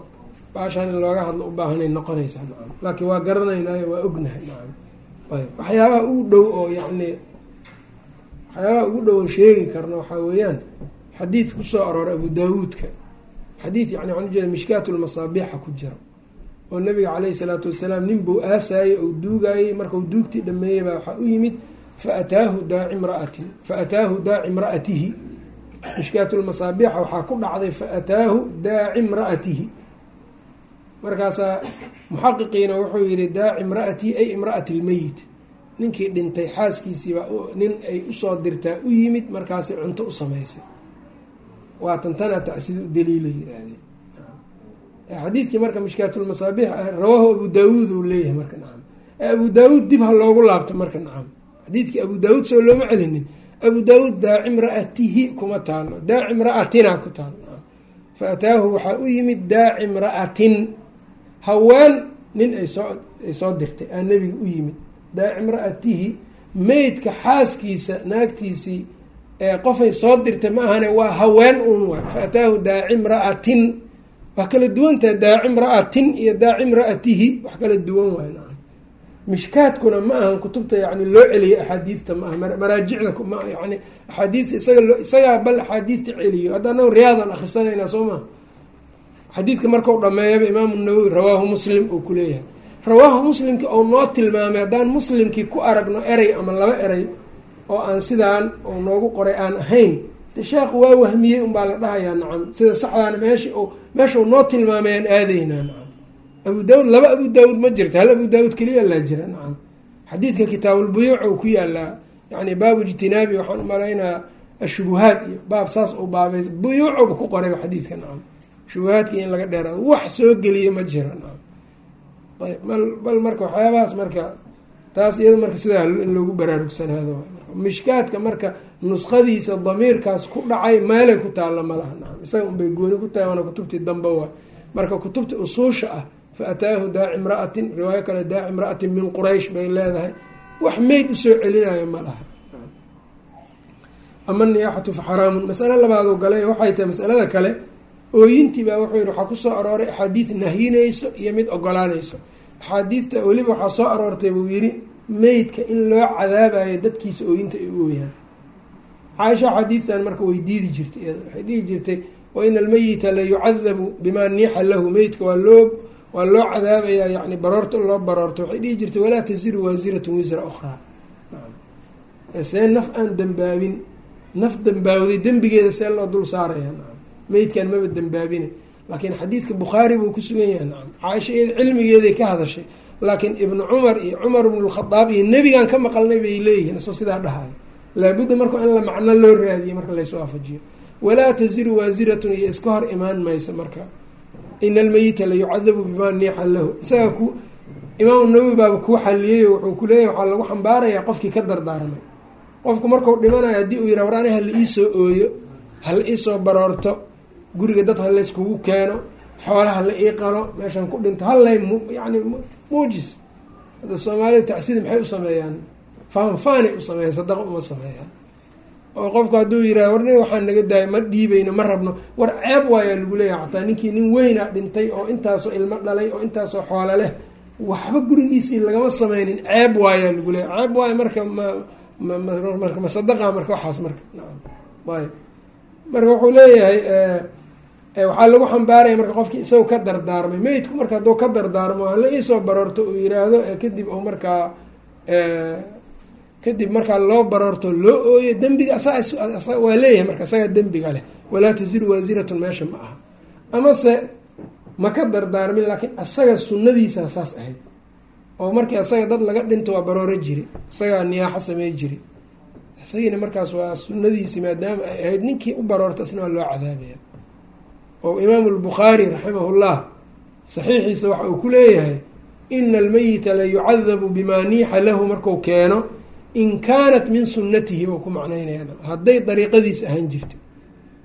baashaan in looga hadlo u baahanay noqonaysaa nacam laakiin waa garanaynaayo waa ognahay. Nacam ayb. Waxyaabaha ugu dhow oo yacni waxyaabaha ugu dhow oo sheegi karno waxaa weeyaan xadiid ku soo arooray abu daawuudka. Xadiid yani waxaan ujeeda mishkaatulmasaabiixa ku jira oo nabiga caleyhi salaatu wasalaam nin buu aasaayey ou duugaayey markau duugtii dhameeyey baa waxaa u yimid faataahu daaci mraatin faataahu daaci mra'atihi mishkaatulmasaabiixa waxaa ku dhacday faataahu daaci mra'atihi markaasaa muxaqiqiina wuxuu yihi daaci imra'atihi ay imra'ati lmeyit ninkii dhintay xaaskiisiiba nin ay u soo dirtaa u yimid markaasay cunto u samaysay. Waa tantanaa tacsida u daliila yiraahdeen xadiidkii marka mishkaatulmasaabiix rawaahu abu daawuud uu leeyahay marka nacam abu daawuud dib ha loogu laabto marka nacam xadiidkii abu daawuud soo looma celinin. Abu daawuud daaci mra'atihi kuma taalo daaci mra'atina ku taalo fa ataahu waxaa u yimid daaci mra'atin haween nin ay soo ay soo dirtay aa nebiga u yimid. Daaci mra'atihi meydka xaaskiisa naagtiisii qofay soo dirtay ma ahane waa haween un waay fa ataahu daaci mra'atin waa kala duwantaha daaci mra'atin iyo daaci mra'atihi wax kala duwan waay nacam mishkaadkuna ma ahan kutubta yani loo celiyo axaadiidta ma aha maraajicda yani axaadiidta isaga isagaa bal axaadiidta celiyo. Hadda anagu riyaadan akhrisanaynaa soo maha xadiidka markau dhameeyaba imaamu nawowi rawaahu muslim uu kuleeyahay rawaahu muslimki ou noo tilmaamay haddaan muslimkii ku aragno erey ama laba erey oo aan sidaan uu noogu qoray aan ahayn de sheekhu waa wahmiyey unbaa la dhahayaa nacam sida saxdaana meesha meeshau noo tilmaamay aan aadaynaa nacam. Abu daawud laba abu daawud ma jirta hal abu daawud keliya laa jira nacam. Xadiidka kitaabulbuyuuc uu ku yaalaa yani baabu ijtinaabi waxaan umalaynaa ashubuhaad iyo baab saas uu baabay buyuucuba ku qorayba xadiidka nacam shubuhaadkii in laga dheeraado wax soo geliya ma jira. Ayb bal marka waxyaabahaas marka taas iyada marka sidaa in loogu baraarugsanaado mishkaadka marka nuskhadiisa damiirkaas ku dhacay meelay ku taalla malaha nacam isaga unbay gooni ku tahay waana kutubtii dambe waay marka kutubta usuusha ah fa ataahu daaci imra'atin riwaayo kale daaci imra'atin min quraysh bay leedahay. Wax meyd u soo celinayo ma ama niyaaxatu fa xaraamun. Masale labaadu galay waxay tahay masalada kale ooyintii baa wuxuu yihi waxaa ku soo arooray axaadiid nahyinayso iyo mid ogolaanayso axaadiidta weliba waxaa soo aroortay buu yidhi meydka in loo cadaabayo dadkiisa ooyinta ay u ooyaan caaisha axaadiidtan marka way diidi jirtay waxay dhihi jirtay wa ina almeyita la yucadabu bimaa niixa lahu meydka waa loo waa loo cadaabayaa yani baroorta loo baroorto. Waxay dhihi jirtay walaa tasiru waasiratun wisra ukhraa. See naf aan dambaabin naf dambaawday dembigeeda see loo dul saaraya meydkan maba dambaabine. Laakiin xadiidka bukhaari buu ku sugan yahay. Nacam caaisha iyada cilmigeeday ka hadashay. Laakiin ibnu cumar iyo cumar ibnulkhadaab iyo nebigan ka maqalnay bay leeyihiin. Isoo sidaa dhahayo laabudda marka in la macno loo raadiyo marka laysu waafajiyo walaa tasiru waasiratun iyo iska hor imaan maysa marka. Ina almeyita la yucadabu bimaa niixa lahu. Isaga ku imaamu nawowi baaba kuu xaliyey wuxuu ku leeyahy waxaa lagu xambaarayaa qofkii ka dardaarmay. Qofku markau dhimanayo haddii uu yidhah war ani hala iisoo ooyo hala iisoo baroorto guriga dad ha layskugu keeno xoola hala ii qalo meeshan ku dhinto hallay yani muujis. Hadda soomaalida tacsidi maxay u sameeyaan? Faanfaanay u sameeyaan sadaqa uma sameeyaan. Oo qofku hadduu yiraha war nin waxaan naga daaya ma dhiibayno ma rabno. War ceeb waayaa lagu leeyahay xataa ninkii nin weyna dhintay oo intaasoo ilmo dhalay oo intaasoo xoola leh waxba gurigiisii lagama sameynin ceeb waayaa lagu leeyahay. Ceeb waayo marka ma marka ma sadaqa marka waxaas marka ayb marka wuxuu leeyahay waxaa lagu xambaaraya marka qofkii isaga ka dardaarmay. Meydku marka hadduu ka dardaarmo hala iisoo baroorto uu yiraahdo kadib u markaa kadib markaa loo baroorto loo ooyo dembiga waa leeyahay marka isagaa dembiga leh. Walaa tasiru waasiratun meesha ma aha. Amase ma ka dardaarmin laakiin asaga sunnadiisa saas ahayd. Oo markii asaga dad laga dhinto waa barooro jiri. Isagaa niyaaxo samey jiri. Isagiina markaas waa sunnadiisi maadaama ay ahayd ninkii u baroorta isna waa loo cadaabaya oo imaamu lbukhaari raximahullah saxiixiisa waxa uu ku leeyahay ina almeyita la yucadabu bimaa niixa lahu marku keeno in kaanat min sunnatihi buu ku macnaynayaan hadday dariiqadiis ahaan jirto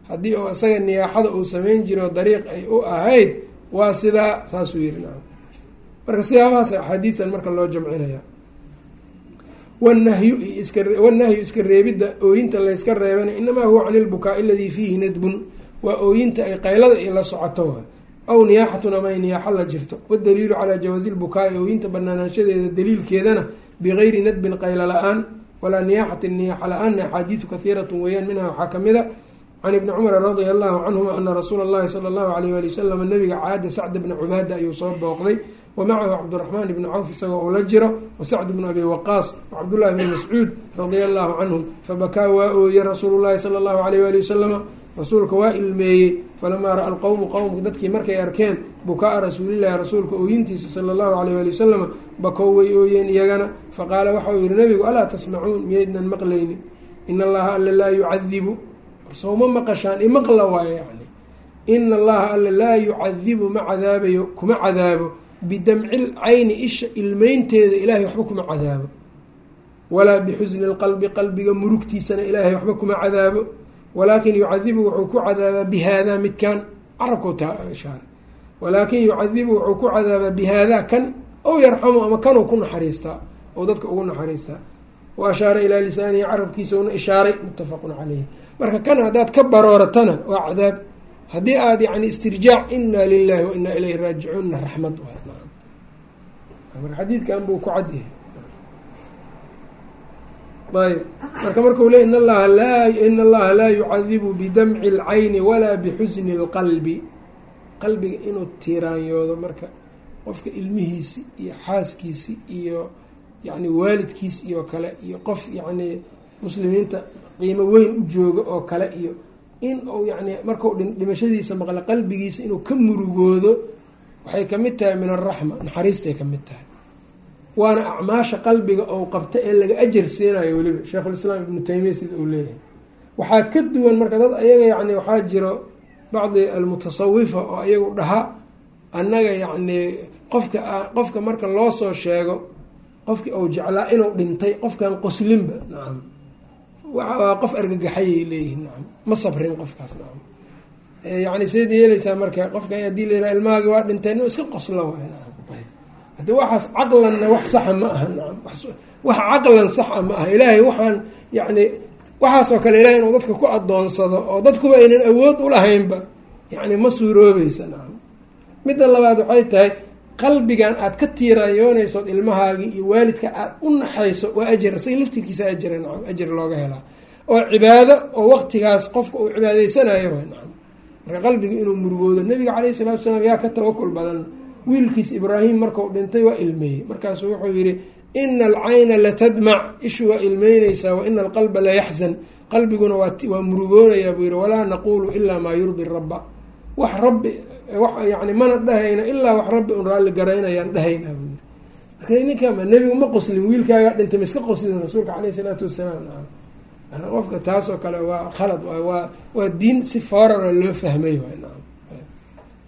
haddii oo isaga niyaaxada uu sameyn jiro dariiq ay u ahayd waa sidaa saasuu yiri nacam. Marka siyaabahaas axaadiidan marka loo jamcinaya wanahyu wanahyu iska reebidda ooyinta layska reebana inamaa huwa can ilbukaa aladii fiihi nadbun waa ooyinta ay qaylada i la socoto. Aw niyaaxatun ama ay niyaaxo la jirto. Wadaliilu calaa jawaazi lbukaai ooyinta banaanaanshadeeda daliilkeedana bigayri nadbin qaylo la'aan walaa niyaaxatin niyaaxa la'aanna axaadiidu kahiiratun weeyaan minha waxaa ka mid a can ibni cumar radia allahu canhuma ana rasuula allahi sala allahu alayh wali wasalam nabiga caada sacd bna cubaada ayuu soo booqday. Wa macahu cabdiraxmaan ibni cawf isagoo uu la jiro. Wa sacd bnu abi waqaas wacabdullahi bni mascuud radia allahu canhum fabakaa waa ooyey rasuulu llahi sala allahu alayh wali wasalama rasuulka waa ilmeeyey falamaa ra'a alqowmu qowmka dadkii markay arkeen bukaa-a rasuulillahi rasuulka ooyintiisa sala allahu alayh ali wasalama bakow way ooyeen iyagana. Faqaala waxauu yihi nabigu alaa tasmacuun? Miyaydnan maqlaynin. Ina allaha alla laa yucadibu. Sooma maqashaan imaqla waayo yani ina allaha alla laa yucadibu ma cadaabayo kuma cadaabo. Bidamcil cayni isha ilmeynteeda ilaahay waxba kuma cadaabo. Walaa bixusni lqalbi qalbiga murugtiisana ilaahay waxba kuma cadaabo walaakin yucadibu wuxuu ku cadaabaa bihaadaa midkan carabkau taishaara walaakin yucadibu wuxuu ku cadaabaa bihaadaa kan ow yarxamu ama kanuu ku naxariistaa ou dadka ugu naxariistaa wa ashaara ilaa lisaanihi carabkiisa una ishaaray muttafaqun caleyhi marka kan haddaad ka barooratana waa cadaab. Haddii aada yani istirjaac inaa lilahi wa inaa ilayhi raajicuunna raxmad marka xadiidkan buu ku cadyahay ayb marka marku le in allaha laa in allaha laa yucadibu bidamci اlcayni walaa bixusni اlqalbi qalbiga inuu tiiraanyoodo marka qofka ilmihiisi iyo xaaskiisi iyo yani waalidkiis iyo kale iyo qof yani muslimiinta qiimo weyn u jooga oo kale iyo in uu yani marku dhimashadiisa maqla qalbigiisa inuu ka murugoodo waxay ka mid tahay min araxma naxariistay ka mid tahay waana acmaasha qalbiga ou qabta ee laga ajar siinayo weliba. Sheikhulislaam ibnu taymiya sida uu leeyahay. Waxaa ka duwan marka dad ayaga yani waxaa jiro bacdi almutasawifa oo ayagu dhaha annaga yacni qofka qofka marka loo soo sheego qofkii uu jeclaa inuu dhintay qofkan qoslinba nacam waa qof argagaxayay leeyihiin nacam ma sabrin qofkaas nacam yani seed yeeleysaa marka qofka haddii la yiraha ilmahaagi waa dhintay no iska qosla waay hadi waxaas caqlanna wax saxa ma aha nacam wax caqlan saxa ma aha. Ilaahay waxaan yani waxaasoo kale ilahay inuu dadka ku adoonsado oo dadkuba aynan awood ulahaynba yani ma suuroobeysa nacam midda labaad waxay tahay qalbigan aad ka tiirayoonaysood ilmahaagii iyo waalidka aad u naxayso waa ajar isaga laftirkiisa ajira nacam ajir looga helaa. Oo cibaado oo waqtigaas qofka uu cibaadaysanayo nacam marka qalbiga inuu murugoodo nabiga caleyhi salatu salaam yaa ka tawakul badan wiilkiis ibraahim markau dhintay waa ilmeeyey. Markaasuu wuxuu yihi ina alcayna latadmac ishu waa ilmeyneysaa wa ina alqalba layaxzan qalbiguna waa murugoonayaa buu yihi walaa naqulu ilaa maa yurdi rabba. Wax rabbi yani mana dhahayna ilaa wax rabbi un raalli garaynayaan dhahaynaa buu yiri marka ninkaama nebigu ma qoslin wiilkaagaa dhintay ma iska qoslin rasuulka caleyhi salaatu wasalaam qofka taasoo kale waa khalad waa diin si foorara loo fahmay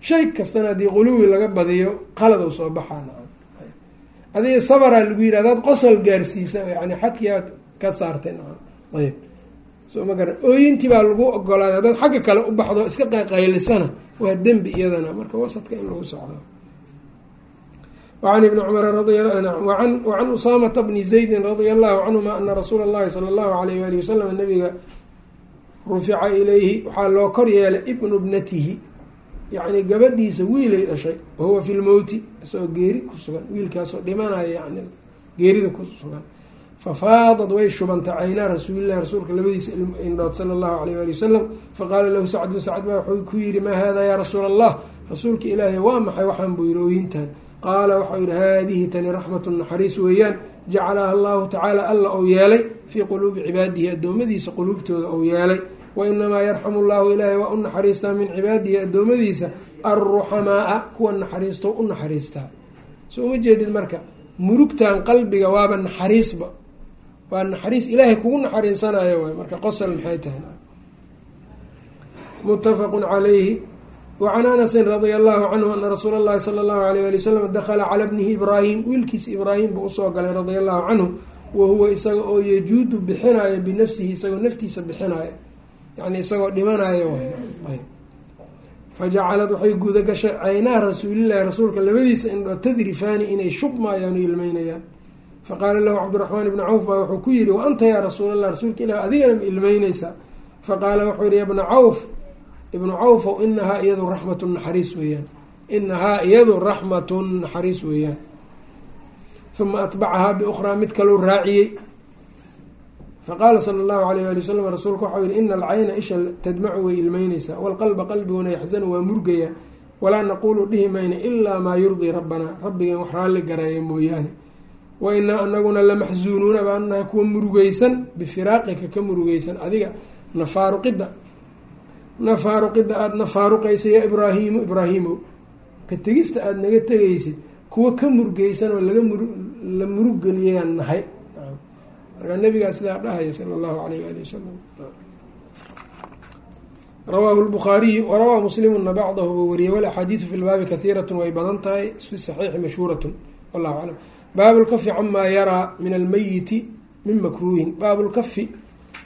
shay kastana haddii quluwi laga badiyo qalad soo baxaa nacam adiga sabaraa lagu yidhi hadaad qosol gaarsiisa yani xadkii aad ka saartay ayb soo ma garan. Ooyintii baa lagu ogolaaday haddaad xagga kale u baxdo iska qaylisana waa dembi iyadana. Marka wasadka in lagu socdo. Wacan ibni cumar wacan usaamata bni zaydin radia allahu canhuma ana rasuula اllahi sala allahu alayh wali wasalam nabiga rufica ilayhi waxaa loo kor yeelay ibnu bnatihi yacni gabadhiisa wiilay dhashay wahuwa fi lmowti isagoo geeri ku sugan wiilkaasoo dhimanaya yani geerida ku sugan. Fafaadad way shubantay caynaa rasuulilahi rasuulka labadiisa indhood sala allahu alayh ali wasalam faqaala lahu sacdun sacd baa wuxuu ku yihi maa hada yaa rasuula allah rasuulka ilaahay waa maxay? Waxaan buu yihi ooyintan qaala waxau yihi haadihi tani raxmatu naxariis weeyaan jacalaha allahu tacaala alla ou yeelay fii quluubi cibaadihi addoommadiisa quluubtooda ou yeelay wainamaa yarxamu llahu ilaahay waa u naxariistaa min cibaadihi addoommadiisa alruxamaaa kuwa naxariisto u naxariistaa soo uma jeedid marka murugtan qalbiga waaba naxariisba waa naxariis ilaahay kugu naxariisanayo waay marka qosol maxay tahay muttafaqun calayhi wacan anasin radia allahu canhu ana rasuula allahi sala allahu alayh ali wasalam dakhala cala bnihi ibraahim wiilkiisa ibraahim buu u soo galay radia allahu canhu wa huwa isaga oo yajuudu bixinayo binafsihi isagoo naftiisa bixinayo yani isagoo dhimanayo fajacalad waxay guda gashay caynaa rasuulillahi rasuulka labadiisa indhoo tadrifaani inay shubmaayaan ilmeynayaan faqaala lahu cabdiraxmaan ibni cawf baa wuxuu ku yihi wa anta yaa rasuulallah rasuulka ilah adigana ma ilmeyneysaa faqaala wuxuu yihi ibna cawf ibnu cawfow inahaa iyadu raxmatun naxariis weeyaan. Inahaa iyadu raxmatun naxariis weeyaan. Uma atbacahaa biukhraa mid kalou raaciyey faqaala sala allahu alayh ali wasalam rasuulka waxau yihi ina alcayna isha tadmacu way ilmeyneysaa waalqalba qalbiguna yaxzanu waa murgaya walaa naquulu dhihi mayna ilaa maa yurdii rabbanaa rabbigeen wax raalli gareeya mooyaane wa inaa anaguna lamaxzuunuuna baan nahay kuwa murugeysan bifiraaqika ka murugeysan adiga nafaaruqidda nafaaruqidda aada nafaaruqaysa ya ibraahiimu ibraahiimow ka tegista aada naga tegaysid kuwa ka murugeysan oo laga mur la muruggeliyayaan nahay markaa nabigaa sidaa dhahaya sala allahu alayh ali wasalam rawaahu lbukhaariyu warawaa muslimuna bacdahu buu wariyey walaxaadiidu fi lbaabi kahiiratun way badan tahay fi saxiixi mashhuuratun wallahu aclam baabulkafi camaa yaraa min almeyiti min makruuhin. Baabulkafi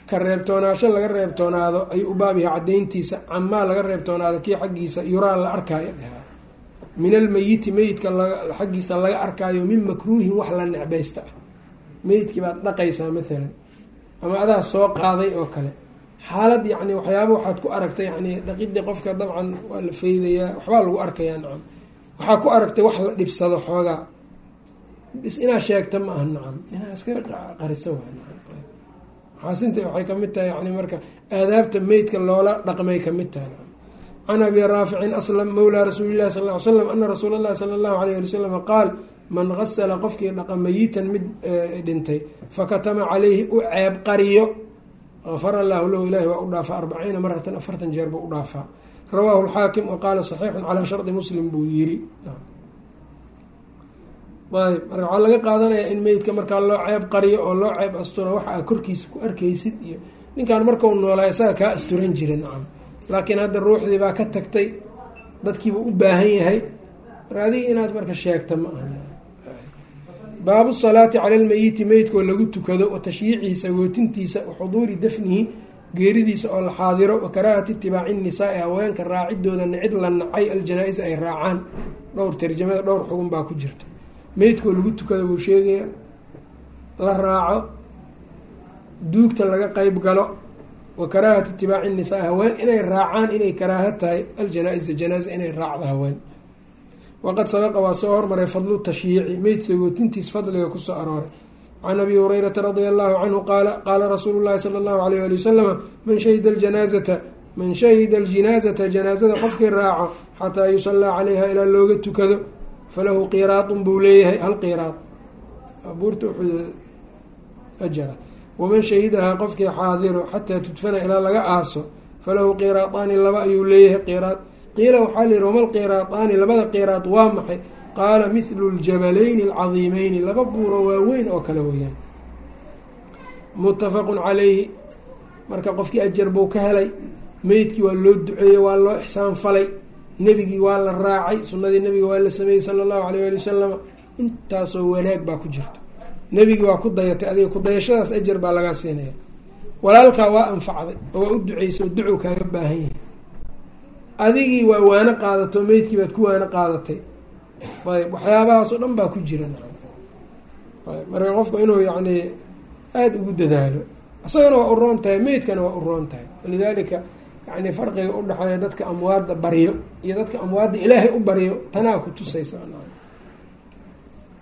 ka reebtoonaasho laga reebtoonaado ayuu u baab yahay cadayntiisa camaa laga reebtoonaado kii xaggiisa yuraa la arkaayo. Min almeyiti meyidka xaggiisa laga arkaayo min makruuhin wax la necbaysta. ah meyidkii baad dhaqaysaa maalan ama adaa soo qaaday oo kale. Xaalad yacni waxyaaba waxaad ku aragtay yani dhaqidii qofka dabcan waa la feydayaa waxbaa lagu arkayaa nacam. Waxaa ku aragtay wax la dhibsado xoogaa. Bis inaad sheegta ma aha nacam. Inaad iska nacam. Maxaasinta waxay ka mid tahay yani marka aadaabta meydka loola dhaqmay ka mid tahay can abi raaficin aslam mawlaa rasuuli llahi sal ly slam ana rasuula allahi sala allahu alayh ali wasalam qaal man gasala qofkii dhaqa mayitan mid dhintay fakatama caleyhi u ceeb qariyo. Afar allahu lahu ilahi waa u dhaafaa arbaciina maratan afartan jeer buu u dhaafaa. Rawaahu lxaakim wa qaala saxiixun calaa shardi muslim buu yiri ayb marka waxaa laga qaadanayaa in meydka markaa loo ceeb qariyo oo loo ceeb asturo waxa a korkiisa ku arkaysid iyo ninkan markau noolaa isaga kaa asturan jira nacam laakiin hadda ruuxdii baa ka tagtay dadkiibuu u baahan yahay. Marka adiga inaad marka sheegta ma aha baabu salaati cala lmeyiti meydkoo lagu tukado wa tashyiicihi sagootintiisa xuduuri dafnihi geeridiisa oo la xaadiro wa karaahati itibaaci nisaai haweenka raacidooda nicid la nacay aljanaa-is ay raacaan. Dhowr tarjamada dhowr xugun baa ku jirta. Meydkoo lagu tukada buu sheegaya la raaco duugta laga qeyb galo wa karaahati itibaaci nisaa haween inay raacaan inay karaaha tahay aljanaa-isa janaaza inay raacdo haween waqad sabaqa waa soo hormaray fadlu tashyiici meyd sagootintiis fadliga ku soo arooray can abi hurayrata radia allahu canhu qaala qaala rasuulu llahi sala allahu alayh ali wasalama man shahida aljanaazata man shahida aljinaazata janaazada qofkii raaco xataa yusallaa calayha ilaa looga tukado falahu qiraadun buu leeyahay hal qiraad buurta ajara waman shahidahaa qofkii xaadiro xataa tudfana ilaa laga aaso falahu qiraadaani laba ayuu leeyahay qiraad qiila waxaa la yihi wama lqiraadaani labada qiraad waa maxay? Qaala mithlu ljabalayni alcadiimeyni laba buuro waaweyn oo kale weyaan muttafaqun calayhi. Marka qofkii ajar buu ka helay. Meydkii waa loo duceeyey waa loo ixsaan falay. Nebigii waa la raacay. Sunnadii nebiga waa la sameeyey sala allahu alayh ali wasalama intaasoo wanaag baa ku jirta. Nebigii waa ku dayatay. Adiga kudayashadaas ajar baa lagaa siinaya walaalkaa waa anfacday oo waa u duceysay oo ducow kaaga baahan yahay adigii waa waano qaadato meydkii baad ku waano qaadatay. Ayb waxyaabahaas oo dhan baa ku jira ayb marka qofku inuu yacni aada ugu dadaalo isagana waa u roon tahay meydkana waa u roon tahay. Walidaalika yani farqiga udhexeeya dadka amwaadda baryo iyo dadka amwaadda ilaahay u baryo tanaa ku tusaysa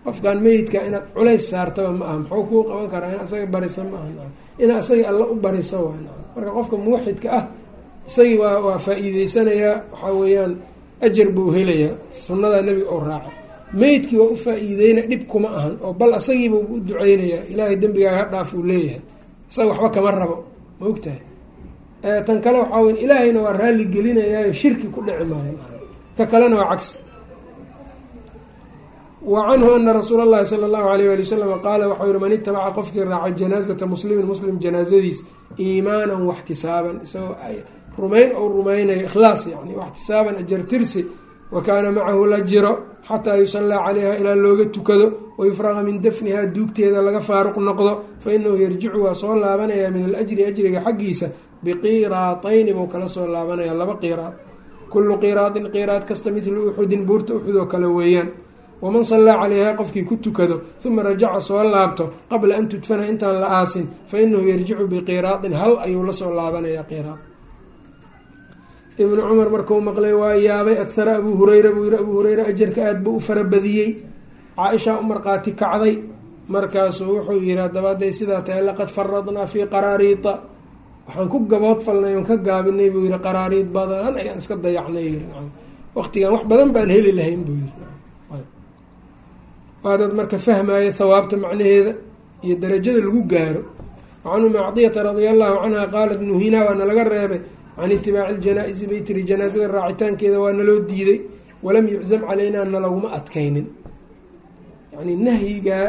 qofkan meydka inaad culays saartaba ma aha muxuu kuu qaban karaa in asaga barisa ma aha ina isaga alla u bariso waa marka qofka muwaxidka ah isagii waa waa faa-iideysanayaa waxaa weeyaan ajar buu helayaa sunnadaa nebiga oo raacay meydkii waa u faa-iideyna dhib kuma ahan oo bal asagiiba u duceynayaa ilaahay dembigaaga ha dhaaf uu leeyahay. Isaga waxba kama rabo ma ogtahay tan kale waxaa wey ilaahayna waa raalli gelinayaayo shirki ku dhici maayo ka kalena waa cagsi. Wa canhu ana rasuula allahi sala allahu alayh ali wasalam qaala waxau yihi man itabaca qofkii raaca janaazata muslimin muslim janaazadiis iimaanan waxtisaaban isagoo rumayn ou rumaynayo ikhlaas yani waxtisaaban ajartirsi wa kaana macahu la jiro xataa yusallaa calayha ilaa looga tukado wayufraqa min dafnihaa duugteeda laga faaruq noqdo fa inahu yarjicu waa soo laabanayaa min alajri ajriga xaggiisa biqiiraatayni buu kala soo laabanaya laba qiiraad kullu qiiraadin qiiraad kasta midlu uxudin buurta uxud oo kale weeyaan. Waman sallaa calayha qofkii ku tukado uma rajaca soo laabto qabla an tudfana intaan la aasin fa inahu yarjicu biqiiraadin hal ayuu la soo laabanayaa qiiraad ibnu cumar markuu maqlay waa yaabay akhara abuu hureyra buu yihi abuu hureyra ajarka aada buu u farabadiyey caaishaa u marqaati kacday. Markaasuu wuxuu yihi haddaba hadday sidaa tahay laqad faradnaa fii qaraariida waxaan ku gabood falnay oon ka gaabinay buu yihi qaraariid badan ayaan iska dayacnay. Waqtigan wax badan baan heli lahayn buu yiri waa dad marka fahmaya thawaabta macnaheeda iyo darajada lagu gaaro. Wacan umi acdiyata radia allahu canha qaalat nuhinaa waana laga reebay can itibaaci ljanaa-isi bay tiri janaasada raacitaankeeda waa naloo diiday walam yuczam calaynaa nalaguma adkaynin yani nahyigaa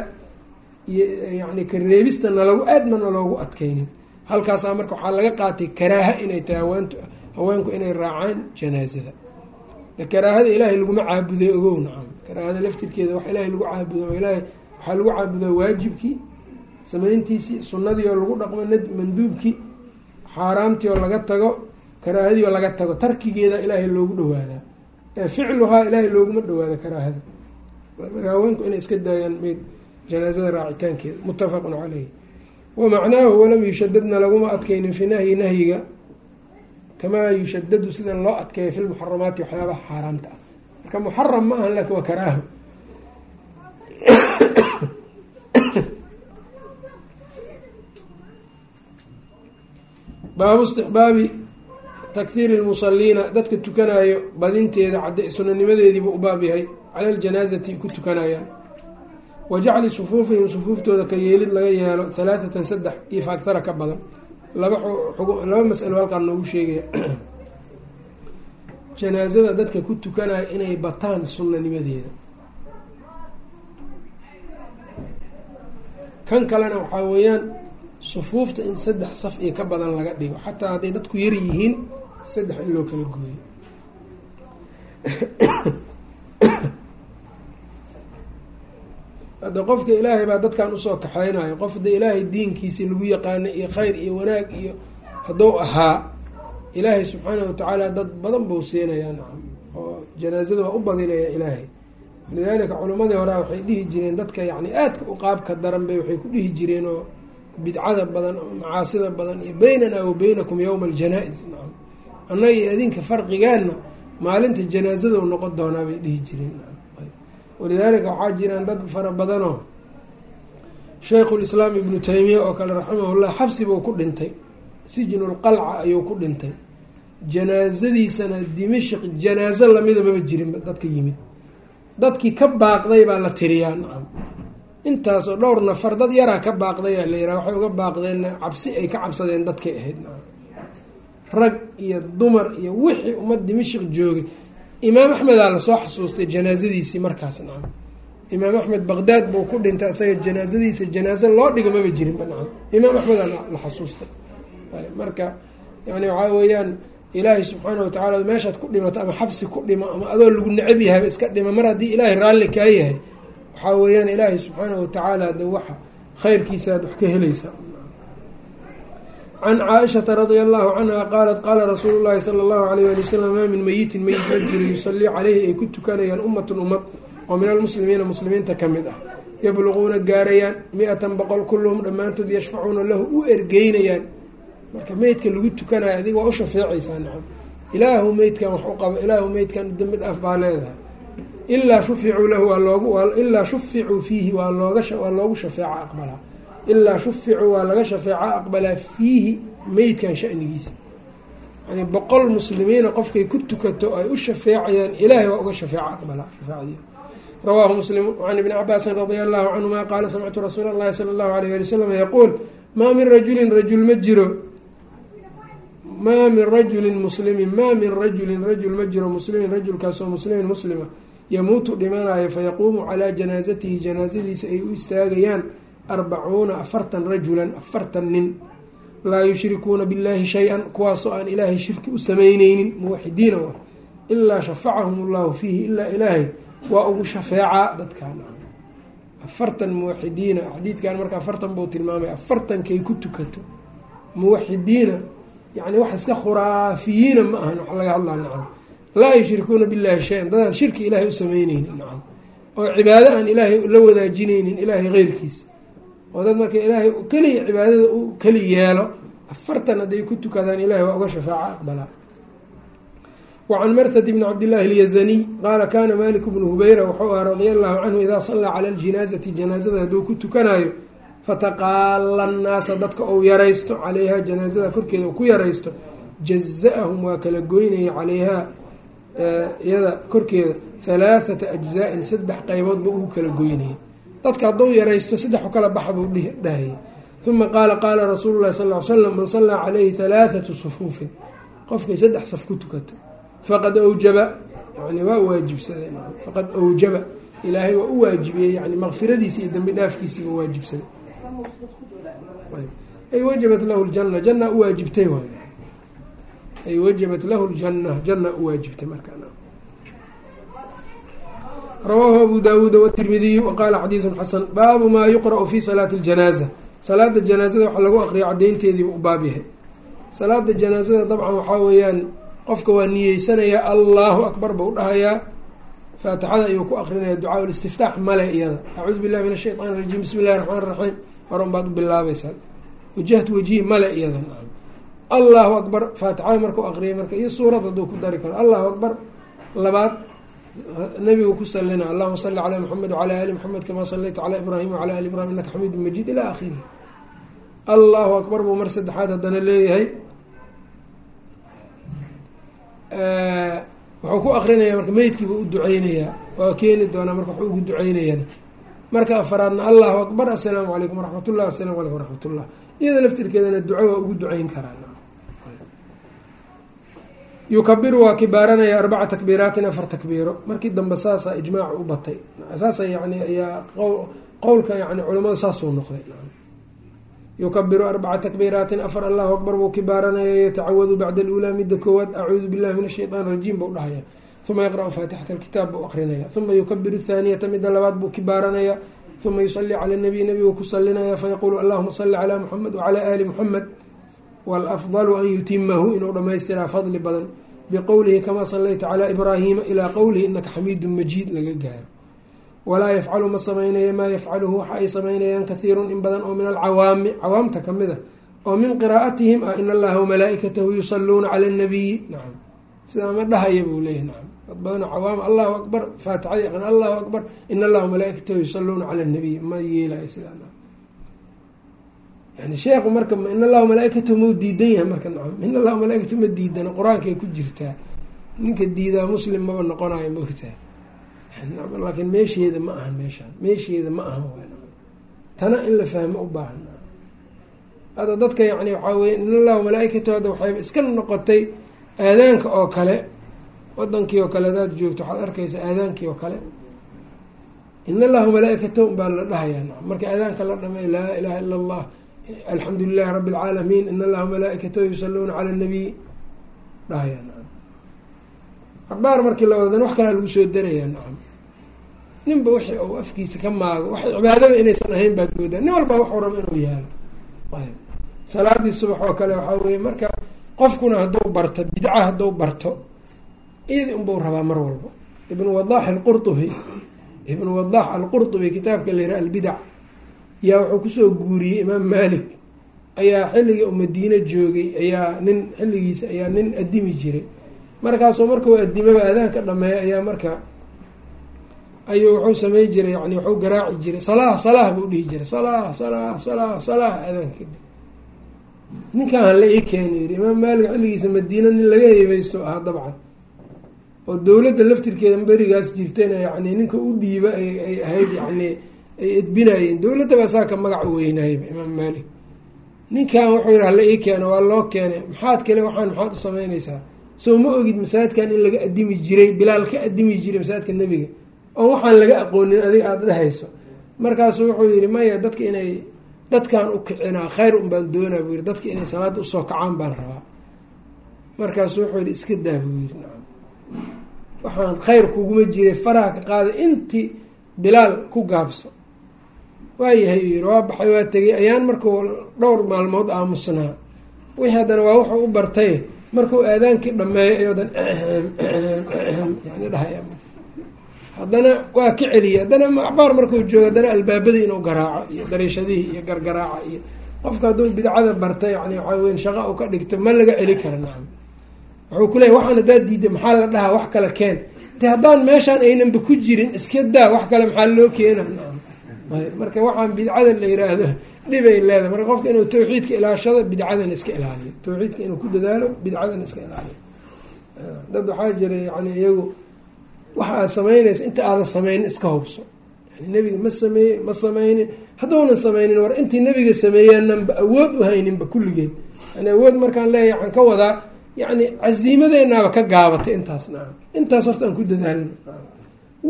yani ka reebista nalagu aadma naloogu adkaynin halkaasaa marka waxaa laga qaatay karaaha inay tahay haweentu haweenku inay raacaan janaasada karaahada ilaahay laguma caabuday ogow nacam karaahada laftirkeeda wax ilaahay lagu caabudo ilaahay waxaa lagu caabudaa waajibkii samayntiisii sunnadii oo lagu dhaqmo manduubkii xaaraamtii oo laga tago karaahadii oo laga tago tarkigeeda ilaahay loogu dhawaadaa ficluhaa ilaahay looguma dhawaada karaahada. Marka haweenku inay iska daayaan meyd janaasada raacitaankeeda muttafaqun caleyh wamacnaahu walam yushadadna laguma adkaynin fi nahyi nahyiga kamaa yushadadu sida loo adkeeya fi lmuxaramaati waxyaabaha xaaraamta ah. Marka muxaram ma ahan laakin waa karaaho baabu istixbaabi takhiiri lmusaliina dadka tukanayo badinteeda cad sunanimadeediibuu u baab cala ljanaazati ku tukanayaan. Wa jacli sufuufihim sufuuftooda ka yeelid laga yeelo halaathatan saddex iyo faaktara ka badan. Laba laba masalo halkaan noogu sheegaya. Janaazada dadka ku tukanaya inay bataan sunanimadeeda. Kan kalena waxaa weeyaan sufuufta in saddex saf iyo ka badan laga dhigo xataa hadday dadku yar yihiin saddex in loo kala gooyo. Hadda qofka ilaahay baa dadkan u soo kaxeynayo qof da ilaahay diinkiisi lagu yaqaano iyo khayr iyo wanaag iyo hadduu ahaa ilaahay subxaana watacaala dad badan buu siinayaa nacam oo janaazada waa u badinaya ilaahay. Walidaalika culimmadii horea waxay dhihi jireen dadka yacni aadka u qaabka daran bay waxay ku dhihi jireen oo bidcada badan macaasida badan iyo beynanaa wa beynakum yowma aljanaa-is annaga iyo adinka farqigaana maalinta janaazadou noqon doonaa bay dhihi jireen. Walidaalika waxaa jiraan dad fara badanoo shaykhulislaam ibnu taymiya oo kale raximahullah xabsibuu ku dhintay. Sijnulqalca ayuu ku dhintay. Janaasadiisana dimashq janaaso lamida maba jirinba dadka yimid. Dadkii ka baaqday baa la tiriyaa nacam intaasoo dhowr nafar dad yaraa ka baaqdayaa la yihaha waxay uga baaqdeen cabsi ay ka cabsadeen dadkay ahayd. Rag iyo dumar iyo wixii ummad dimashq joogay. Imaam axmedaa la soo xasuustay janaasadiisii markaas nacam imaam axmed baqdaad buu ku dhintay isaga janaasadiisa janaaso loo dhiga maba jirinba nacam imaam axmedaa la xasuustay. Marka yani waxaa weeyaan ilaahay subxaana watacaala meeshaad ku dhimato ama xabsi ku dhimo ama adoo lagu necab yahayba iska dhima mar haddii ilaahay raalli kaa yahay waxaa weeyaan ilaahay subxaana watacaala de waxa khayrkiisa aad wax ka helaysaa can caaishata radia allahu canha qaalat qaala rasuulu llahi sala allahu alayh ali wasalam maa min meyitin meyit ma jiro yusallii caleyhi ay ku tukanayaan ummatun ummad oo min almuslimiina muslimiinta ka mid ah. Yabluquuna gaarayaan mi-atan boqol kulluhum dhammaantood yashfacuuna lahu u ergeynayaan marka meydka lagu tukanayo adiga waa u shafeecaysaa nacam. Ilaahu meydkan wax u qabo ilaahu meydkan dembi dhaaf baa leedahay ilaa shuficuu lahu ilaa shuficuu fiihi waa looga waa loogu shafeeca aqbalaa ilaa shuficuu waa laga shafeeca aqbalaa fiihi meydkan shanigiisa. Yani boqol muslimiina qofkay ku tukato ay u shafeecayaan ilaahay waa uga shafeeca aqbalaa shafeecadii rawaahu muslim can ibni cabaasin radia allahu canhuma qaala samictu rasuula allahi sala allahu alayh ali wasalam yaquul maa min rajulin rajul ma jiro. Maa min rajulin muslimin maa min rajulin rajul ma jiro muslimin rajulkaasoo muslimin muslima yamuutu dhimanayo fayaquumu calaa janaasatihi janaasadiisa ay u istaagayaan arbacuuna afartan rajulan afartan nin. Laa yushrikuuna billahi shay-an kuwaasoo aan ilaahay shirki u samayneynin muwaxidiina wa ilaa shafacahum allahu fiihi ilaa ilaahay waa ugu shafeecaa dadkan afartan muwaxidiina xadiidkan marka afartan buu tilmaamay afartankay ku tukato. Muwaxidiina yani wax iska khuraafiyiina ma ahan wax laga hadlaa nacam laa yushrikuuna billahi shay-an. Dadaan shirki ilaahay u sameyneynin nacam. Oo cibaado aan ilaahay la wadaajineynin ilaahay keyrkiisa oo dad marka ilaahay keliya cibaadada u keli yeelo afartan hadday ku tukadaan ilahay waa uga shafaaca aqbalaa wacan marhad bni cabdillaahi alyazaniy qaala kaana malik bnu hubayra wuxuu aha radia allahu canhu idaa sallaa cala aljinaazati janaazada hadduu ku tukanayo fataqaala annaasa dadka ou yaraysto calayhaa janaazada korkeeda u ku yaraysto jaza-ahum waa kala goynaya calayhaa iyada korkeeda halaathata ajzaa-in saddex qeyboodba uu kala goynaya dadka hadduu yaraysto saddex u kala baxa buu dhahaya uma qaala qaala rasuulu llahi sal ly slam man sallaa calayhi halaathatu sufuufin. Qofkay saddex saf ku tukato. Faqad awjaba yani waa waajibsaday faqad awjaba ilaahay waa u waajibiyey yani maqfiradiisi iyo dambi dhaafkiisiiba waajibsaday. Ay wajabat lahu ljana janna u waajibtay waay ay wajabat lahu ljana janna u waajibtay markaa rawaahu abu daawuud wtirmidiyu waqaala xadiidun xasan baabu maa yuqra'u fi salaati اljanaaza salaada janaazada waxa lagu aqriya caddeynteediiba u baab yahay salaada janaazada dabcan waxaa weeyaan qofka waa niyeysanayaa allahu akbar bau dhahayaa faatixada ayuu ku aqrinaya ducaa listiftaax male iyada acuudu billahi min ashayطan rajiim bismi illahi raxmaan raxiim horan baad u bilaabaysaa wajahtu wajhi male iyada allahu akbar faatixada markau aqriyay marka iyo suurad hadduu ku dari karo. Allahu akbar. Labaad nabigu ku salina allahuma salli calaa muxamed wacalaa ali muxamed kamaa sallayta calaa ibraahim wacalaa ali ibrahim innaka xamiidu majiid. Ilaa akhirihi allahu akbar buu mar saddexaad haddana leeyahay. Wuxuu ku aqrinaya marka meydkiiba u duceynayaa waa keeni doonaa marka waxuu ugu duceynayana marka afaraadna allahu akbar assalaamu calaykum waraxmatullah asalamu calaykum waraxmatullah iyada laftirkeedana duco waa ugu duceyn karaa yukabiru waa kibaaranaya arbaca takbiiraatin afar takbiiro. Markii dambe saasaa ijmaac u batay. Saasa yani ayaa qowlka yani culamadu saasuu noqday. Yukabiru arbaca takbiiraatin afar allahu akbar buu kibaaranaya yatacawadu bacda aluulaa midda koowaad acuudu billahi min ashaytaan rajiim buu dhahaya uma yaqra'u faatixata alkitaab buu aqrinaya uma yukabiru thaaniyata midda labaad buu kibaaranaya uma yusalii cala nabiy nabigu ku salinaya fayaquulu allahuma salli calaa muxamed wacalaa ali muxamed waalafdalu an yutimahu inuu dhammaystiraa fadli badan biqowlihi kamaa sallayta calaa ibraahiima ilaa qowlihi inaka xamiidun majiid laga gaaro walaa yafcalu ma samaynayo maa yafcaluhu waxa ay samaynayaan kahiirun in badan oo min alcawaami cawaamta ka mid a oo min qiraa'atihim ah in allaha wamalaa'ikatahu yusaluuna cala annabiyi nacam sidaa ma dhahaya buu leeyahy nacam dad badan cawaam allahu akbar faatixada yaqaan allahu akbar in allaha wamalaa'ikatahu yusaluuna cala annabiy ma yeelayo sidaa yani sheekhu marka in allahu malaaikatahu mau diidan yahay marka nacam. In allahu malaaikatahu ma diidana qur'aankay ku jirtaa ninka diidaa muslim maba noqonayo maogtaa laakiin meesheeda ma ahan meeshaan. Meesheeda ma ahan tana in la fahmo u baahan hadda dadka yani waxaa weye in allahu malaaikatahu hadda waxayba iska noqotay aadaanka oo kale wadankii oo kale hadaad joogto waxaad arkaysaa aadaankii oo kale. In allahu malaaikatahu baa la dhahayaa marka aadaanka la dhamay laa ilaha ila allah alxamdu lilahi rabi اlcaalamiin in allaha malaaikatahu yusaluuna cala nabiy dhahayaa nacam cabaar markii la wax kalaa lagu soo darayaa nacam ninba wixii uu afkiisa ka maago wax cibaadada inaysan ahayn baad moodaa nin walbaa waxuu rabo inuu yaalo salaadii subax oo kale waxaa weye marka qofkuna hadduu barto bidca hadduu barto iyadi unbau rabaa mar walba. Ibnu wadax alqurtubi ibnu wadax alqurtubi kitaabka la yiraha albidac yaa wuxuu ku soo guuriyey imaam malik ayaa xilligii u madiine joogay ayaa nin xilligiisa ayaa nin adimi jiray. Markaasoo markau adimaba aadaanka dhameeya ayaa marka ayuu wuxuu samey jiray yani wuxuu garaaci jiray. Salaah salaah buu dhihi jiray. Salaah salaah salaah salaah aadaanka kadib ninkan hala ii keena yidhi imaam maalik xilligiisa madiina nin laga heebeysto ahaa dabcan. Oo dowladda laftirkeeda berigaas jirtayna yani ninka u dhiiba ay ahayd yani ay edbinayeen. Dowladdaba saa ka magac weynayba imaam maalik. Ninkan wuxuu yihi hala ii keeno waa loo keenay. Maxaad kale waxaan maxaad u sameynaysaa? Soo ma ogid masaajidkan in laga adimi jiray bilaal ka adimi jiray masaajidka nebiga? Oo waxaan laga aqoonin adiga aada dhehayso markaasu wuxuu yihi maya dadka inay dadkan u kicinaa khayr un doonaa buu yihi dadka inay salaada u soo kacaan baan rabaa. Markaasu wuxuu yihi iska daa buu yihi nacam. Waxaan khayr kuguma jiray faraha ka qaada intii bilaal ku gaabso waayahay yii waa baxay waa tegay ayaan markuu dhowr maalmood aamusnaa wixii haddana waa wuxuu u bartay markuu aadaankii dhameeyo ayoodan yani dhahaya haddana waa ka celiyay haddana acbaar markuu joogo haddana albaabadii inuu garaaco iyo dariishadihii iyo gargaraaca iyo qofka hadduu bidcada barta yani waxaa weya shaqa u ka dhigto ma laga celi kara nacam wuxuu kuleeyay waxaan haddaad diida maxaa la dhahaa wax kale keen. De haddaan meeshaan aynanba ku jirin iska daa wax kale maxaa loo keena nacam marka waxaan bidcada la yiraahdo dhibay leedahay. Marka qofka inuu tawxiidka ilaashado bidcadana iska ilaaliyo. Tawxiidka inuu ku dadaalo bidcadana iska ilaaliyo. Dad waxaa jira yani iyagu waxa aad samaynaysa inta aadan sameynin iska hubso. Yani nebiga ma sameeyey ma sameynin hadduunan sameynin war intii nebiga sameeyaananba awood u hayninba kulligeed. Yani awood markaan leeyahy waxaan ka wadaa yani casiimadeenaaba ka gaabatay intaas nacam intaas horta aan ku dadaalno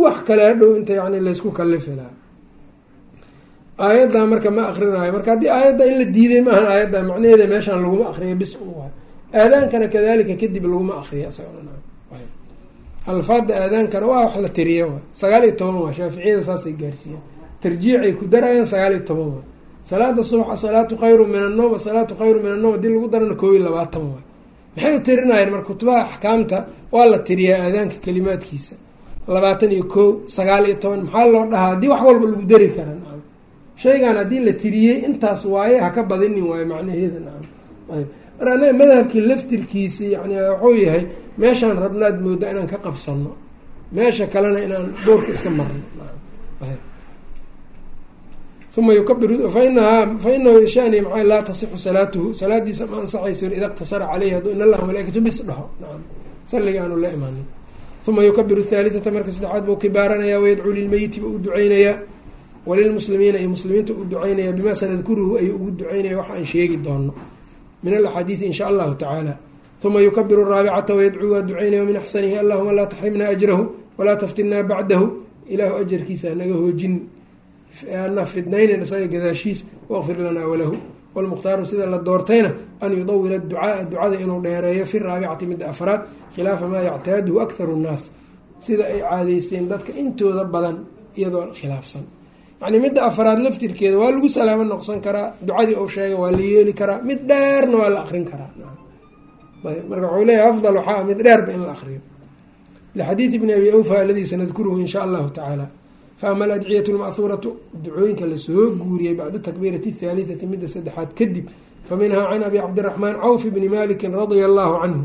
wax kale hadhow inta yani laysku kalifilaa aayaddaa marka ma akrinaayo marka haddii aayadda in la diiday maahan aayadda macnaheeda meeshaan laguma akriyo bis u waay. Aadaankana kadalika kadib laguma akriyo alfaada aadaankana waa wax la tiriya waay. Sagaal iyo toban waa shaaficiyada saasay gaarsiiyeen. Tarjiicay ku darayaan sagaal iyo toban waay. Salaada subax asalaatu khayru min anowm asalaatu khayru min anowm haddii lagu darana koob iyo labaatan waay. Maxay u tirinayeen? Marka kutubaha axkaamta waa la tiriyaa aadaanka kalimaadkiisa labaatan iyo koo sagaal iyo toban maxaa loo dhahaa? Haddii wax walba lagu dari kara nacam shaygan haddii la tiriyey intaas waaye haka badinin waayo macnaheeda nacam. Ayb mar anaga madhabkii laftirkiisi yani wuxuu yahay meeshaan rabnaad mooda inaan ka qabsano meesha kalena inaan boorka iska marno uma yukabiru fainahaa fainahu shani maa laa tasixu salaatuhu. Salaadiisa ma ansaxayso ida qtasara caleyhi hadduu in allaha malaaikatu bis dhaho. Nacam. Salliga aanu la imaanin. Uma yukabiru thaalitata marka saddexaad buu kibaaranayaa wayadcuu lilmeyiti buu u duceynayaa walilmuslimiina iyo muslimiinta u duceynaya bimaa sanadkuruhu ayuu ugu duceynaya waxa aan sheegi doono min alaxaadiidi in sha allahu tacaala uma yukabiru raabicata wayadcuu waa duceynaya min axsanihi allahuma laa taxrimna ajrahu walaa taftinnaa bacdahu ilaahu ajarkiisa hanaga hoojin ana fidnaynin isaga gadaashiis waqfir lanaa walahu walmukhtaaru sida la doortayna an yudawila ducaaa ducada inuu dheereeyo fi raabicati midda afraad khilaafa maa yactaaduhu akharu nnaas sida ay caadeysteen dadka intooda badan iyadoo khilaafsan yani midda afraad laftirkeeda waa lagu salaamo noqsan karaa ducadii ou sheegay waa la yeeli karaa mid dheerna waa la akrin karaa. Marka wuxuu leeyahay afdal waxaa mid dheerba in la akriyo lixadiidi bni abi awfa aladii sanadkuruhu in sha allahu tacaala faama aladciyatu lma'huuratu ducooyinka la soo guuriyey bacda takbiirati athaalitati midda saddexaad kadib faminhaa can abi cabdiraxmaan cawf bni malikin radia allahu canhu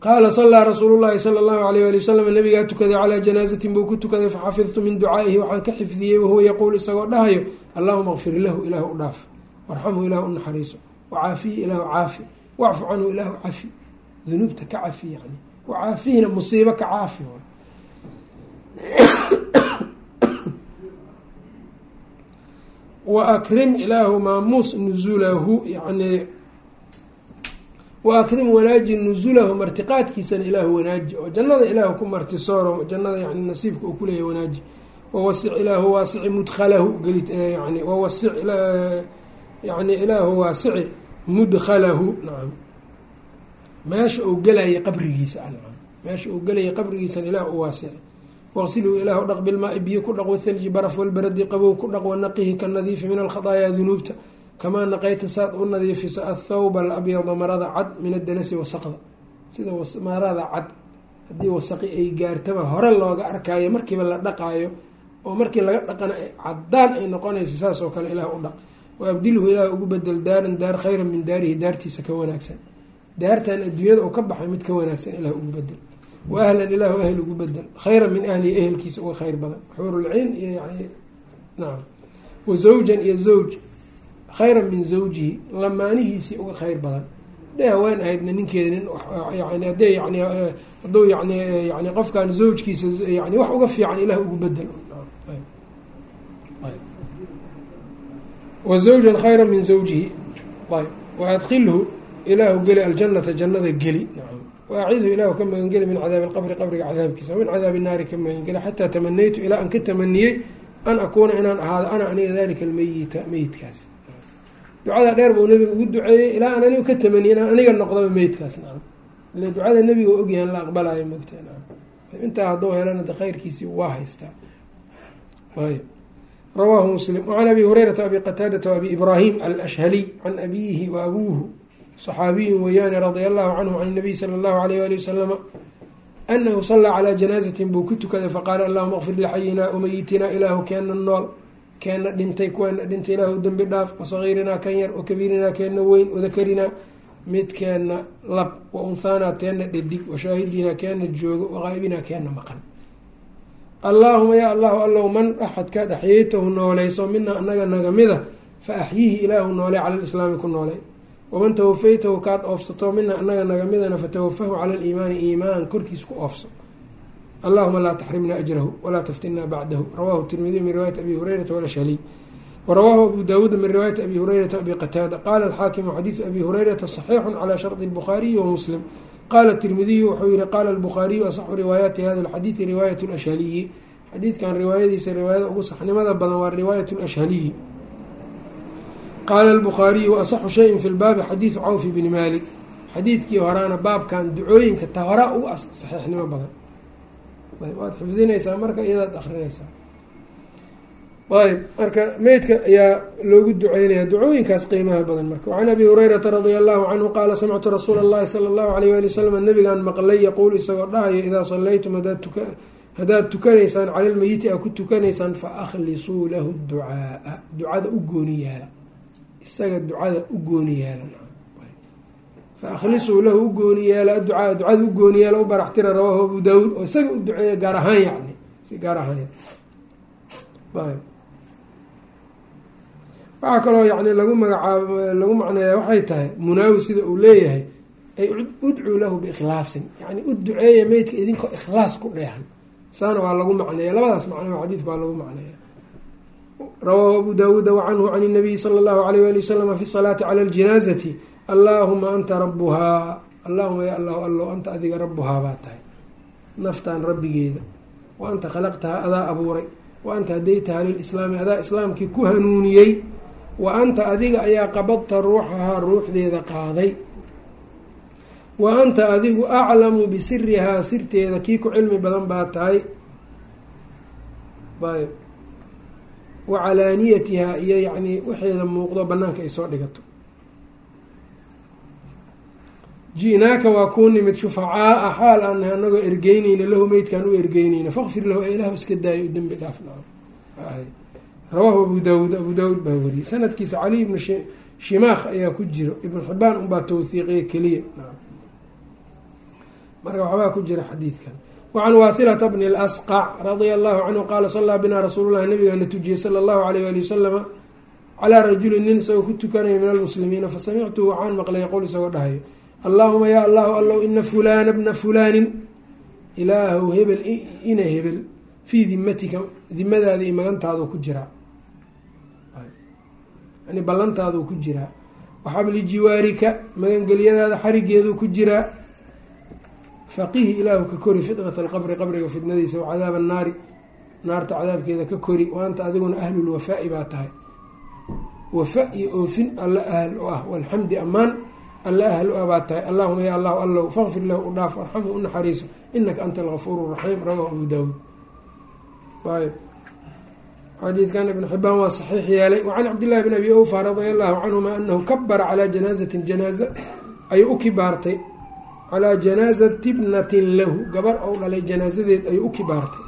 qaala salaa rasuulu llahi sala allahu alayh ali wasalam nabigaa tukaday calaa janaazatin buu ku tukaday faxafidtu min ducaa'ihi waxaan ka xifdiyey wahuwa yaquul isagoo dhahayo allahuma kfir lahu ilaahu u dhaaf warxamhu ilaahu u naxariiso wacaafihi ilaahu caafi wacfu canhu ilaahu cafi dunuubta ka cafi yani wacaafihina musiibo ka caafi wa akrim ilaahu maamuus nuzulahu yani wa akrim wanaaji nuzulahu martiqaadkiisana ilaahu wanaaji oo jannada ilaahu ku martisooro jannada yani nasiibka uu kuleeyahy wanaaji wawasic ilaahu waasici mudkhalahu yani wawasic yani ilaahu waasici mudkhalahu nacam meesha uu gelayay qabrigiisa nacam meesha uu gelayay qabrigiisana ilaah u waasici waqsiluu ilaahu dhaq bilmaai biyo ku dhaq wathalji baraf walbaradi qabow ku dhaq wanaqihi ka nadiifi min alkhadaayaa dunuubta kamaa naqayta saad u nadiifiso athawba alabyada marada cad min adanasi wasaqda sida marada cad haddii wasaqi ay gaartaba hore looga arkaayo markiiba la dhaqaayo oo markii laga dhaqana cadaan ay noqonayso saas oo kale ilaah u dhaq wa abdilhu ilaah ugu bedel daaran daar khayran min daarihi daartiisa ka wanaagsan daartan adduunyada oo ka baxay mid ka wanaagsan ilaah ugu bedel wa ahlan ilaahu ahl ugu bedel khayran min ahlihi ehelkiisa uga khayr badan xuurulciin iyo yani nacam wa zawjan iyo zawj khayran min zawjihi lamaanihiisii uga khayr badan. Hadday haween ahaydna ninkeeda nin yani hadday yani hadduu yani yani qofkan zawjkiisa yani wax uga fiican ilaah ugu bedel. Wa zawjan khayra min zawjihi. Ayb. Wa adkilhu ilaahu geli aljanata jannada geli. Waacidhu ilaahu ka magangeli min cadaabi alqabri qabriga cadaabkiisa. Min cadaabi naari ka magangeli xataa tamanaytu ilaa aan ka tamaniyey an akuuna inaan ahaado ana aniga dalika almeyita meyitkaas ducada dheer buu nabiga ugu duceeyey ilaa aan aniga ka tamaniyey inaan aniga noqdaba meyitkaas nacam. Ile ducada nabiga ogyahan la aqbalayo mogta nacam. Intaa hadduu helana de khayrkiisii waa haystaa. Ayb rawaahu muslim. Wacan abi hurayrata abi qataadata waabi ibraahim alashhaliy can abiyihi wa abuuhu صxaabiyu weyaane radia allahu canhu can nabiy sala allahu alayh ali wasalama anahu salaa calaa janaazatin buu ku tukaday faqaala allahuma kfir lixayinaa umayitinaa ilaahu keena nool keena dhintay kuweena dhintay ilaahu dembi dhaaf wasagiirinaa kan yar wakabiirinaa keena weyn wadakarinaa midkeena lab wa unhaanaa teena dhadig washaahidinaa keena joogo waqaa'ibinaa keena maqan allaahuma yaa allahu allow man axadkaad axyeytahu nooleyso mina anaga nagamida fa axyihi ilaahu nooley cala lislaami ku nooley waman tawafaytahu kaad oofsato mina anaga nagamidana fatawafahu cala aliimaani iimaan korkiis ku oofso allahuma laa taxrimna ajrahu walaa taftinna bacdahu rawahu tirmidiy min riwaayati abi hurayrata walashhaliy warawaahu abu daawuuda min riwaayati abi hurayrata abi qataada qaala alxaakimu xadiidu abi hurayrata saxiixu calaa shardi lbukhaariyi wa muslim. Qaala tirmidiyu wuxuu yihi qaala albukhaariyu asaxu riwaayaati hada alxadiidi riwaayat lashhaliyi xadiidkan riwaayadiisa riwaayada ugu saxnimada badan waa riwaayat lashhaliyi qaala albukhaariyu asaxu shayin fi lbaabi xadiidu cawfi bni maalik. Xadiidkii horaana baabkan ducooyinka ta ugu saxiixnimo badan waad xifdinaysaa marka iyadaad akrinaysaa ayb marka meydka ayaa loogu duceynaya ducooyinkaas qiimaha badan marka. Wacan abi hurayrata radia allahu canhu qaala samictu rasuula allahi sala allahu alayh wali wasalam nabigaan maqlay yaquul isagoo dhahayo idaa sallaytum haddaad tukanaysaan cala lmeyiti a ku tukanaysaan fa akhlisuu lahu ducaaa. Ducada u gooni yaalla isaga ducada u gooni yeelan fa akhlisuu lahu u gooni yeela aducaa ducada u gooni yeela u baraxtira rawaahu abu daawuud oo isaga u duceeya gaar ahaan yani si gaar ahaan waxaa kaloo yani lagu magacaab lagu macneeya waxay tahay munaawi sida uu leeyahay ay udcuu lahu biikhlaasin yani u duceeya meydka idinkoo ikhlaas ku dheehan saana waa lagu macneeya labadaas macno xadiidka waa lagu macneeya rawaahu abu daawuuda wacanhu can nabiyi sala allahu alayh wali wasalama fi salaati cala aljinaazati allaahuma anta rabuhaa allahuma ya allahu allow anta adiga rabuhaa baa tahay. Naftan rabbigeeda. Wa anta khalaqtahaa adaa abuuray. Wa anta hadaytahaa lilislaami adaa islaamkii ku hanuuniyey. Wa anta adiga ayaa qabadta ruuxahaa ruuxdeeda qaaday. Wa anta adigu aclamu bisirihaa sirteeda kii ku cilmi badan baa tahay. Ayb wa calaaniyatihaa iyo yacnii waxeeda muuqdo banaanka ay soo dhigato ji-naaka waa kuu nimid shufacaaa xaal aan anagoo ergeyneyna lahu meydkaan u ergeyneyna faqfir lahu ilahu iska daayo u dembi dhaaf rawaahu abu daawuud abu daawuud baa wariyey sanadkiisa cali ibnu shimaakh ayaa ku jiro ibnu xibaan unbaa tawhiiqiye keliya marka waxbaa ku jira xadiidkan wacan waathilata bni lasqac radia allahu canhu qaala sallaa binaa rasuulullahi nabigaana tujiyey sala allahu alayh ali wasalama calaa rajulin nin isagoo ku tukanayo min almuslimiina fasamictuhu waxaan maqlay qowl isagoo dhahayo allaahuma yaa allahu allow ina fulaana bna fulaanin ilaahu hebel ina hebel. Fii dimatika dimadaada iyo magantaadu ku jiraa yani ballantaaduu ku jiraa waxabli jiwaarika magangelyadaada xarigeeduu ku jiraa faqihi ilaahu ka kori fitnat alqabri qabriga fitnadiisa wa cadaaba annaari. Naarta cadaabkeeda ka kori wa anta adiguna ahlulwafaa'i baa tahay. Wafa iyo oofin alla ahl u ah. Walxamdi ammaan alla ahl u ah baa tahay allahuma ya allahu allow faqfir lahu u dhaaf warxamhu u naxariiso inaka anta algafuur raxiim rawahu abu daawuud ayb xadiidkan ibn xibaan waa saxiix yeelay. Wacan cabdillahi bn abi awfa radia allahu canhuma anahu kabara calaa janaazatin janaaza ayuu u kibaartay. Calaa janaazati bnatin lahu gabar ou dhalay janaasadeed ayuu u kibaartay.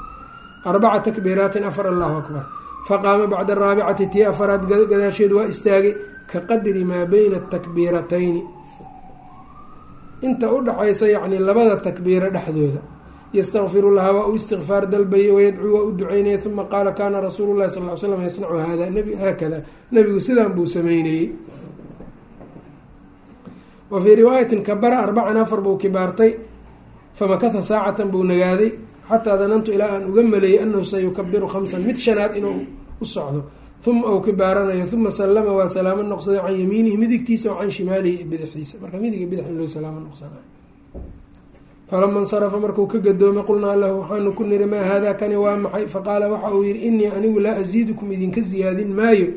Arbaca takbiiraatin afar allahu akbar. Faqaama bacda araabicati tii afaraad gadaasheed waa istaagay ka qadri maa beyna atakbiiratayni inta u dhaxaysa yacni labada takbiiro dhexdooda. Ystakfiru lahaa waa u istikfaar dalbayay wayadcuu waa u duceynaya uma qaala kaana rasuulu llahi sal l slam yasnacu hada haakada. Nabigu sidaan buu sameynayey. Wa fii riwaayatin kabara arbacan afar buu kibaartay famakata saacatan buu nagaaday xataa danantu ilaa aan uga maleeyey anahu sayukabiru khamsan mid shanaad inuu u socdo uma uu kibaaranayo uma salama waa salaamo noqsaday can yamiinihi midigtiisa wa can shimaalihi bidixdiisa marka midiga bidix in loo salaamo noqsanayo falama insarafa markuu ka gadoomay qulnaa lahu waxaanu ku niri maa haadaa kani waa maxay faqaala waxa uu yihi inii anigu laa asiidukum idinka siyaadin maayo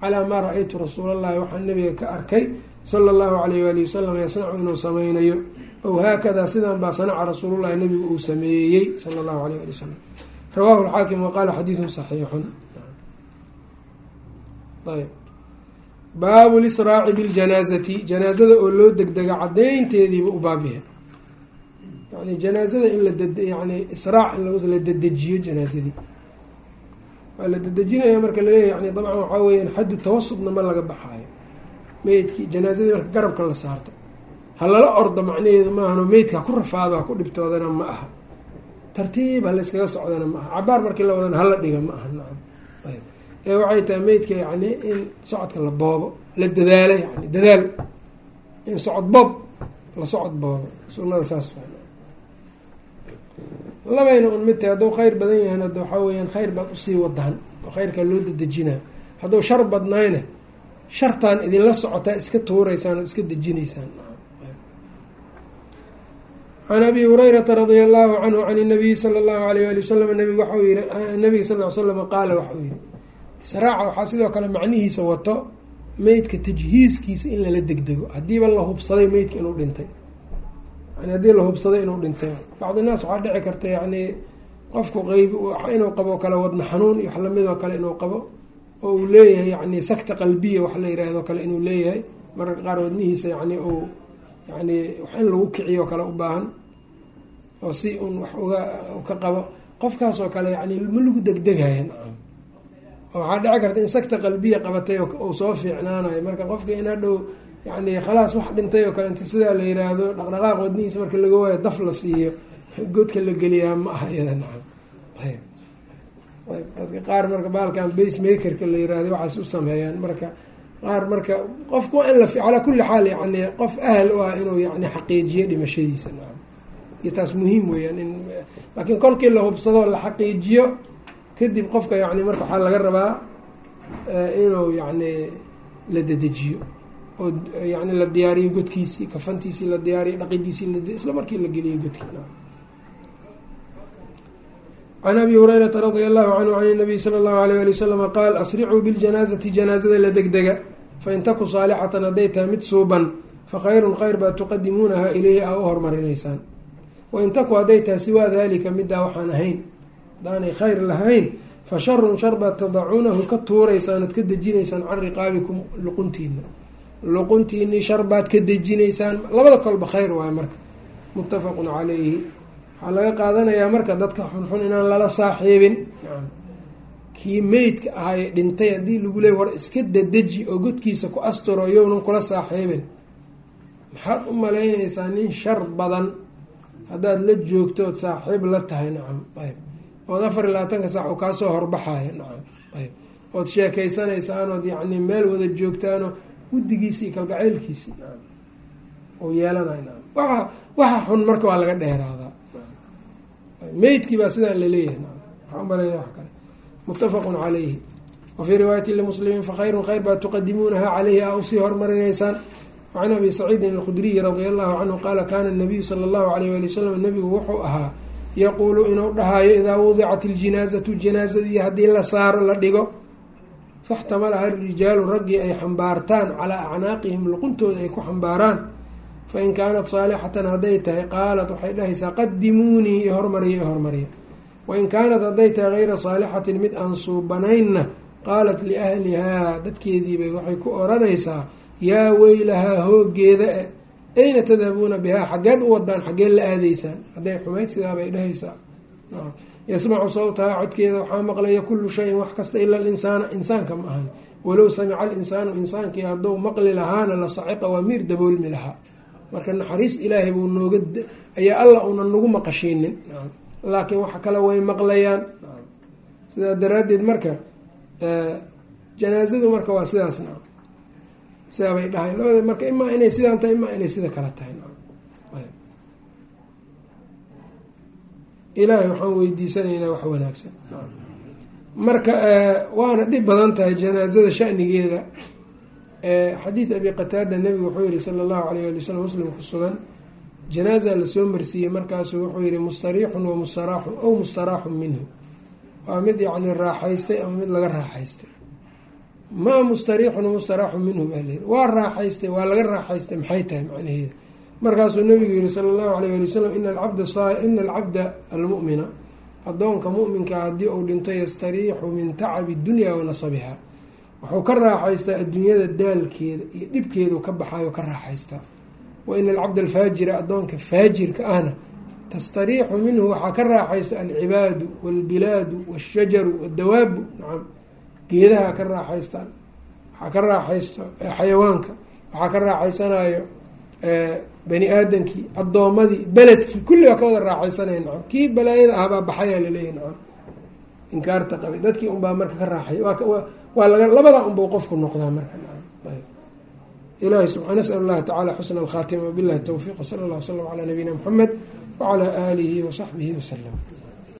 calaa maa ra'aytu rasuulallahi waxaan nabiga ka arkay. sala allahu alayh waali wasalam yasnacu inuu sameynayo ow haakadaa sidan baa sanaca rasuulullahi nabigu uu sameeyey sala allahu alayh ali wasalam rawaahu lxaakim waqaala xadiidun saxiixun ayb. Baabu lisraaci biljanaazati janaazada oo loo degdega cadaynteediiba u baabyahay yani janaazada in la yani israac in la dedejiyo janaazadii. Waa la dedejinaya marka laleeyahy yani dabcan waxaa weyaan xaddu tawasudna ma laga baxaayo. Meydkii janaazadii marka garabka la saarto. Ha lala ordo macnaheedu maahano meydka ha ku rafaado ha ku dhibtoodana ma aha. Tartiib ha layskaga socdana ma aha. Cabaar markii la wadana hala dhiga ma aha. Nacam. Ayb ee waxay tahay meydka yani in socodka la boobo la dadaalo yani dadaal. In socod boob la socod boobo. Sunada saas labayna un mid tahay hadduu khayr badan yahan hadda waxaa weyaan khayr baad u sii wadaan oo khayrkaa loo dedejinaa. Hadduu shar badnayna shartaan idinla socotaa iska tuureysaan oo iska dejinaysaan. Can abi hurayrata radia allahu canhu can nabiyi sala allahu alayh ali wasalam nabig waxau yihi nabiga sal l slam qaala waxau yihi israaca waxaa sidoo kale macnihiisa wato meydka tajhiiskiisa in lala degdego. Haddiiba la hubsaday meydka inuu dhintay. Yani haddii la hubsaday inuu dhintay bacdi naas waxaa dhici karta yani qofku qeyb inuu qabo kale wadna xanuun iyo wax lamidoo kale inuu qabo oo uu leeyahay yani sakta qalbiya wax la yiraahdo kale inuu leeyahay mararka qaar wadnihiisa yani uu yani wax in lagu kiciyo kale u baahan oo si un wax uga ka qabo. Qofkaasoo kale yani ma lagu degdegaya nacam waxaa dhici karta in sakta qalbiya qabatay uu soo fiicnaanayo. Marka qofka in hadhow yani khalaas wax dhintay oo kale sidaa la yiraahdo dhaqdhaqaaq wadnihiisa marka laga waayo daf la siiyo godka la geliyaa ma aha iyada nacam ayb ayb dadka qaar marka baalkan base makerka la yiraahdo waxaas u sameeyaan. Marka qaar marka qofku waa in la calaa kulli xaal yani qof ahal u ah inuu yani xaqiijiyo dhimashadiisa nacam iyo taas muhiim weeyaan in laakiin kolkii la hubsado la xaqiijiyo kadib qofka yani marka waxaa laga rabaa inuu yani la dedejiyo. Oo yani la diyaariyo godkiisii kafantiisii la diyaariyo dhaqidiisii isla markii la geliyo godkii. Can abi hurayrata radia allahu canhu can nabiy sala allahu alayh ali wasalama qaal asricuu biljanaazati janaazada la degdega. Fain taku saalixatan hadday tahay mid suuban fa khayrun khayr baa tuqadimuunaha ileyhi aa u hormarinaysaan. Wain taku hadday tahay siwaa dalika middaa waxaan ahayn hadaanay khayr lahayn fa sharun shar baad tadacuunahu ka tuuraysaan oad ka dejinaysaan can riqaabikum luquntiina luquntiinii shar baad ka dejinaysaan labada kolba khayr waayo marka. Muttafaqun calayhi. Waxaa laga qaadanayaa marka dadka xunxun inaan lala saaxiibin. Kii meydka ahaye dhintay haddii lagu leey war iska dadeji oo godkiisa ku asturo yownan kula saaxiibin. Maxaad u malaynaysaa nin shar badan? Haddaad la joogto ood saaxiib la tahay nacam ayb ood afar iyo labaatanka saac oo kaasoo horbaxaya nacam ayb ood sheekeysanaysaan yacni meel wada joogtaanoo guddigiisii kalgaceylkiisii nacam oo yeelanay nacam. Waxa waxa xun marka waa laga dheeraadaa. Meydkii baa sidaan la leeyahay nacam. Waxaa umalaya wax kale. Muttafaqun calayhi. Wa fii riwaayati limuslimiin fakhayrun khayr baa tuqadimuunaha caleyhi a u sii hormarinaysaan. Wacan abi saciidin alkhudriyi radia allahu canhu qaala kaana nabiyu sala allahu alayh wali wasalam nabigu wuxuu ahaa yaquulu inuu dhahaayo idaa wudicat iljinaazatu janaazadii haddii la saaro la dhigo faxtamalaha arijaalu raggii ay xambaartaan calaa acnaaqihim luquntooda ay ku xambaaraan. Fain kaanat saalixatan hadday tahay qaalat waxay dhahaysaa qadimuunii i hormariya i hormariya wain kaanat hadday tahay hayra saalixatin mid aan suubanaynna qaalat liahlihaa dadkeediibay waxay ku odhanaysaa yaa weylahaa hoogeeda e ayna tadhabuuna bihaa xaggeed u wadaan xaggeed la aadaysaan hadday xumayd sidaabay dhahaysaa yasmacu sawtahaa codkeeda waxaa maqlaya kullu shayin wax kasta ila alinsaana insaanka ma ahan walow samica alinsaanu insaankii hadduu maqli lahaana la saciqa waa miir daboolmi lahaa marka naxariis ilaahay buu nooga ayaa alla una nagu maqashiinin laakiin waxa kale way maqlayaan sidaa daraaddeed marka janaazadu marka waa sidaas na sidaa bay dhahay. Labada marka imaa inay sidaan tahay imaa inay sida kale tahay. Ilaahay waxaan weydiisanaynaa wax wanaagsan. Marka waana dhib badan tahay janaazada shanigeeda. Xadiid abi qataada nabigu wuxuu yihi sala allahu alayh ali wasalam muslim ku sugan janaaza la soo marsiiyey markaasuu wuxuu yihi mustariixun wa mustaraaxun aw mustaraaxun minhu. Waa mid yacni raaxaystay ama mid laga raaxaystay maa mustariixun wa mustaraaxun minhu baa layiri waa raaxaystay waa laga raaxaystay maxay tahay macnaheeda markaasuu nabigu yihi sala allahu alayh ali wasalam ina alcabda ina alcabda almu'mina. Addoonka mu'minkaa haddii uu dhinto yastariixu min tacabi dunya wa nasabiha. Wuxuu ka raaxaystaa adduunyada daalkeeda iyo dhibkeedu ka baxayo ka raaxaystaa wa ina alcabda alfaajira addoonka faajirka ahna tastariixu minhu waxaa ka raaxaysto alcibaadu waalbilaadu waashajaru waddawaabu nacam geedaha ka raaxaystaan waxaa ka raaxaysto xayawaanka waxaa ka raaxaysanayo bani aadamkii addoomadii beledkii kulli waa ka wada raaxaysanaya nacam kii balaayada ahbaa baxayaa laleeyahy nacam inkaarta qabay dadkii unbaa marka ka raaxay waa laga labadaa unbuu qofku noqdaa marka. Ilahi subaa nasal اllahi tacala xusna alkhaatima wbillahi towfiq wsala اllah wslam calaa nabiyina mxamed wcalaa aalihi wasaxbihi waslm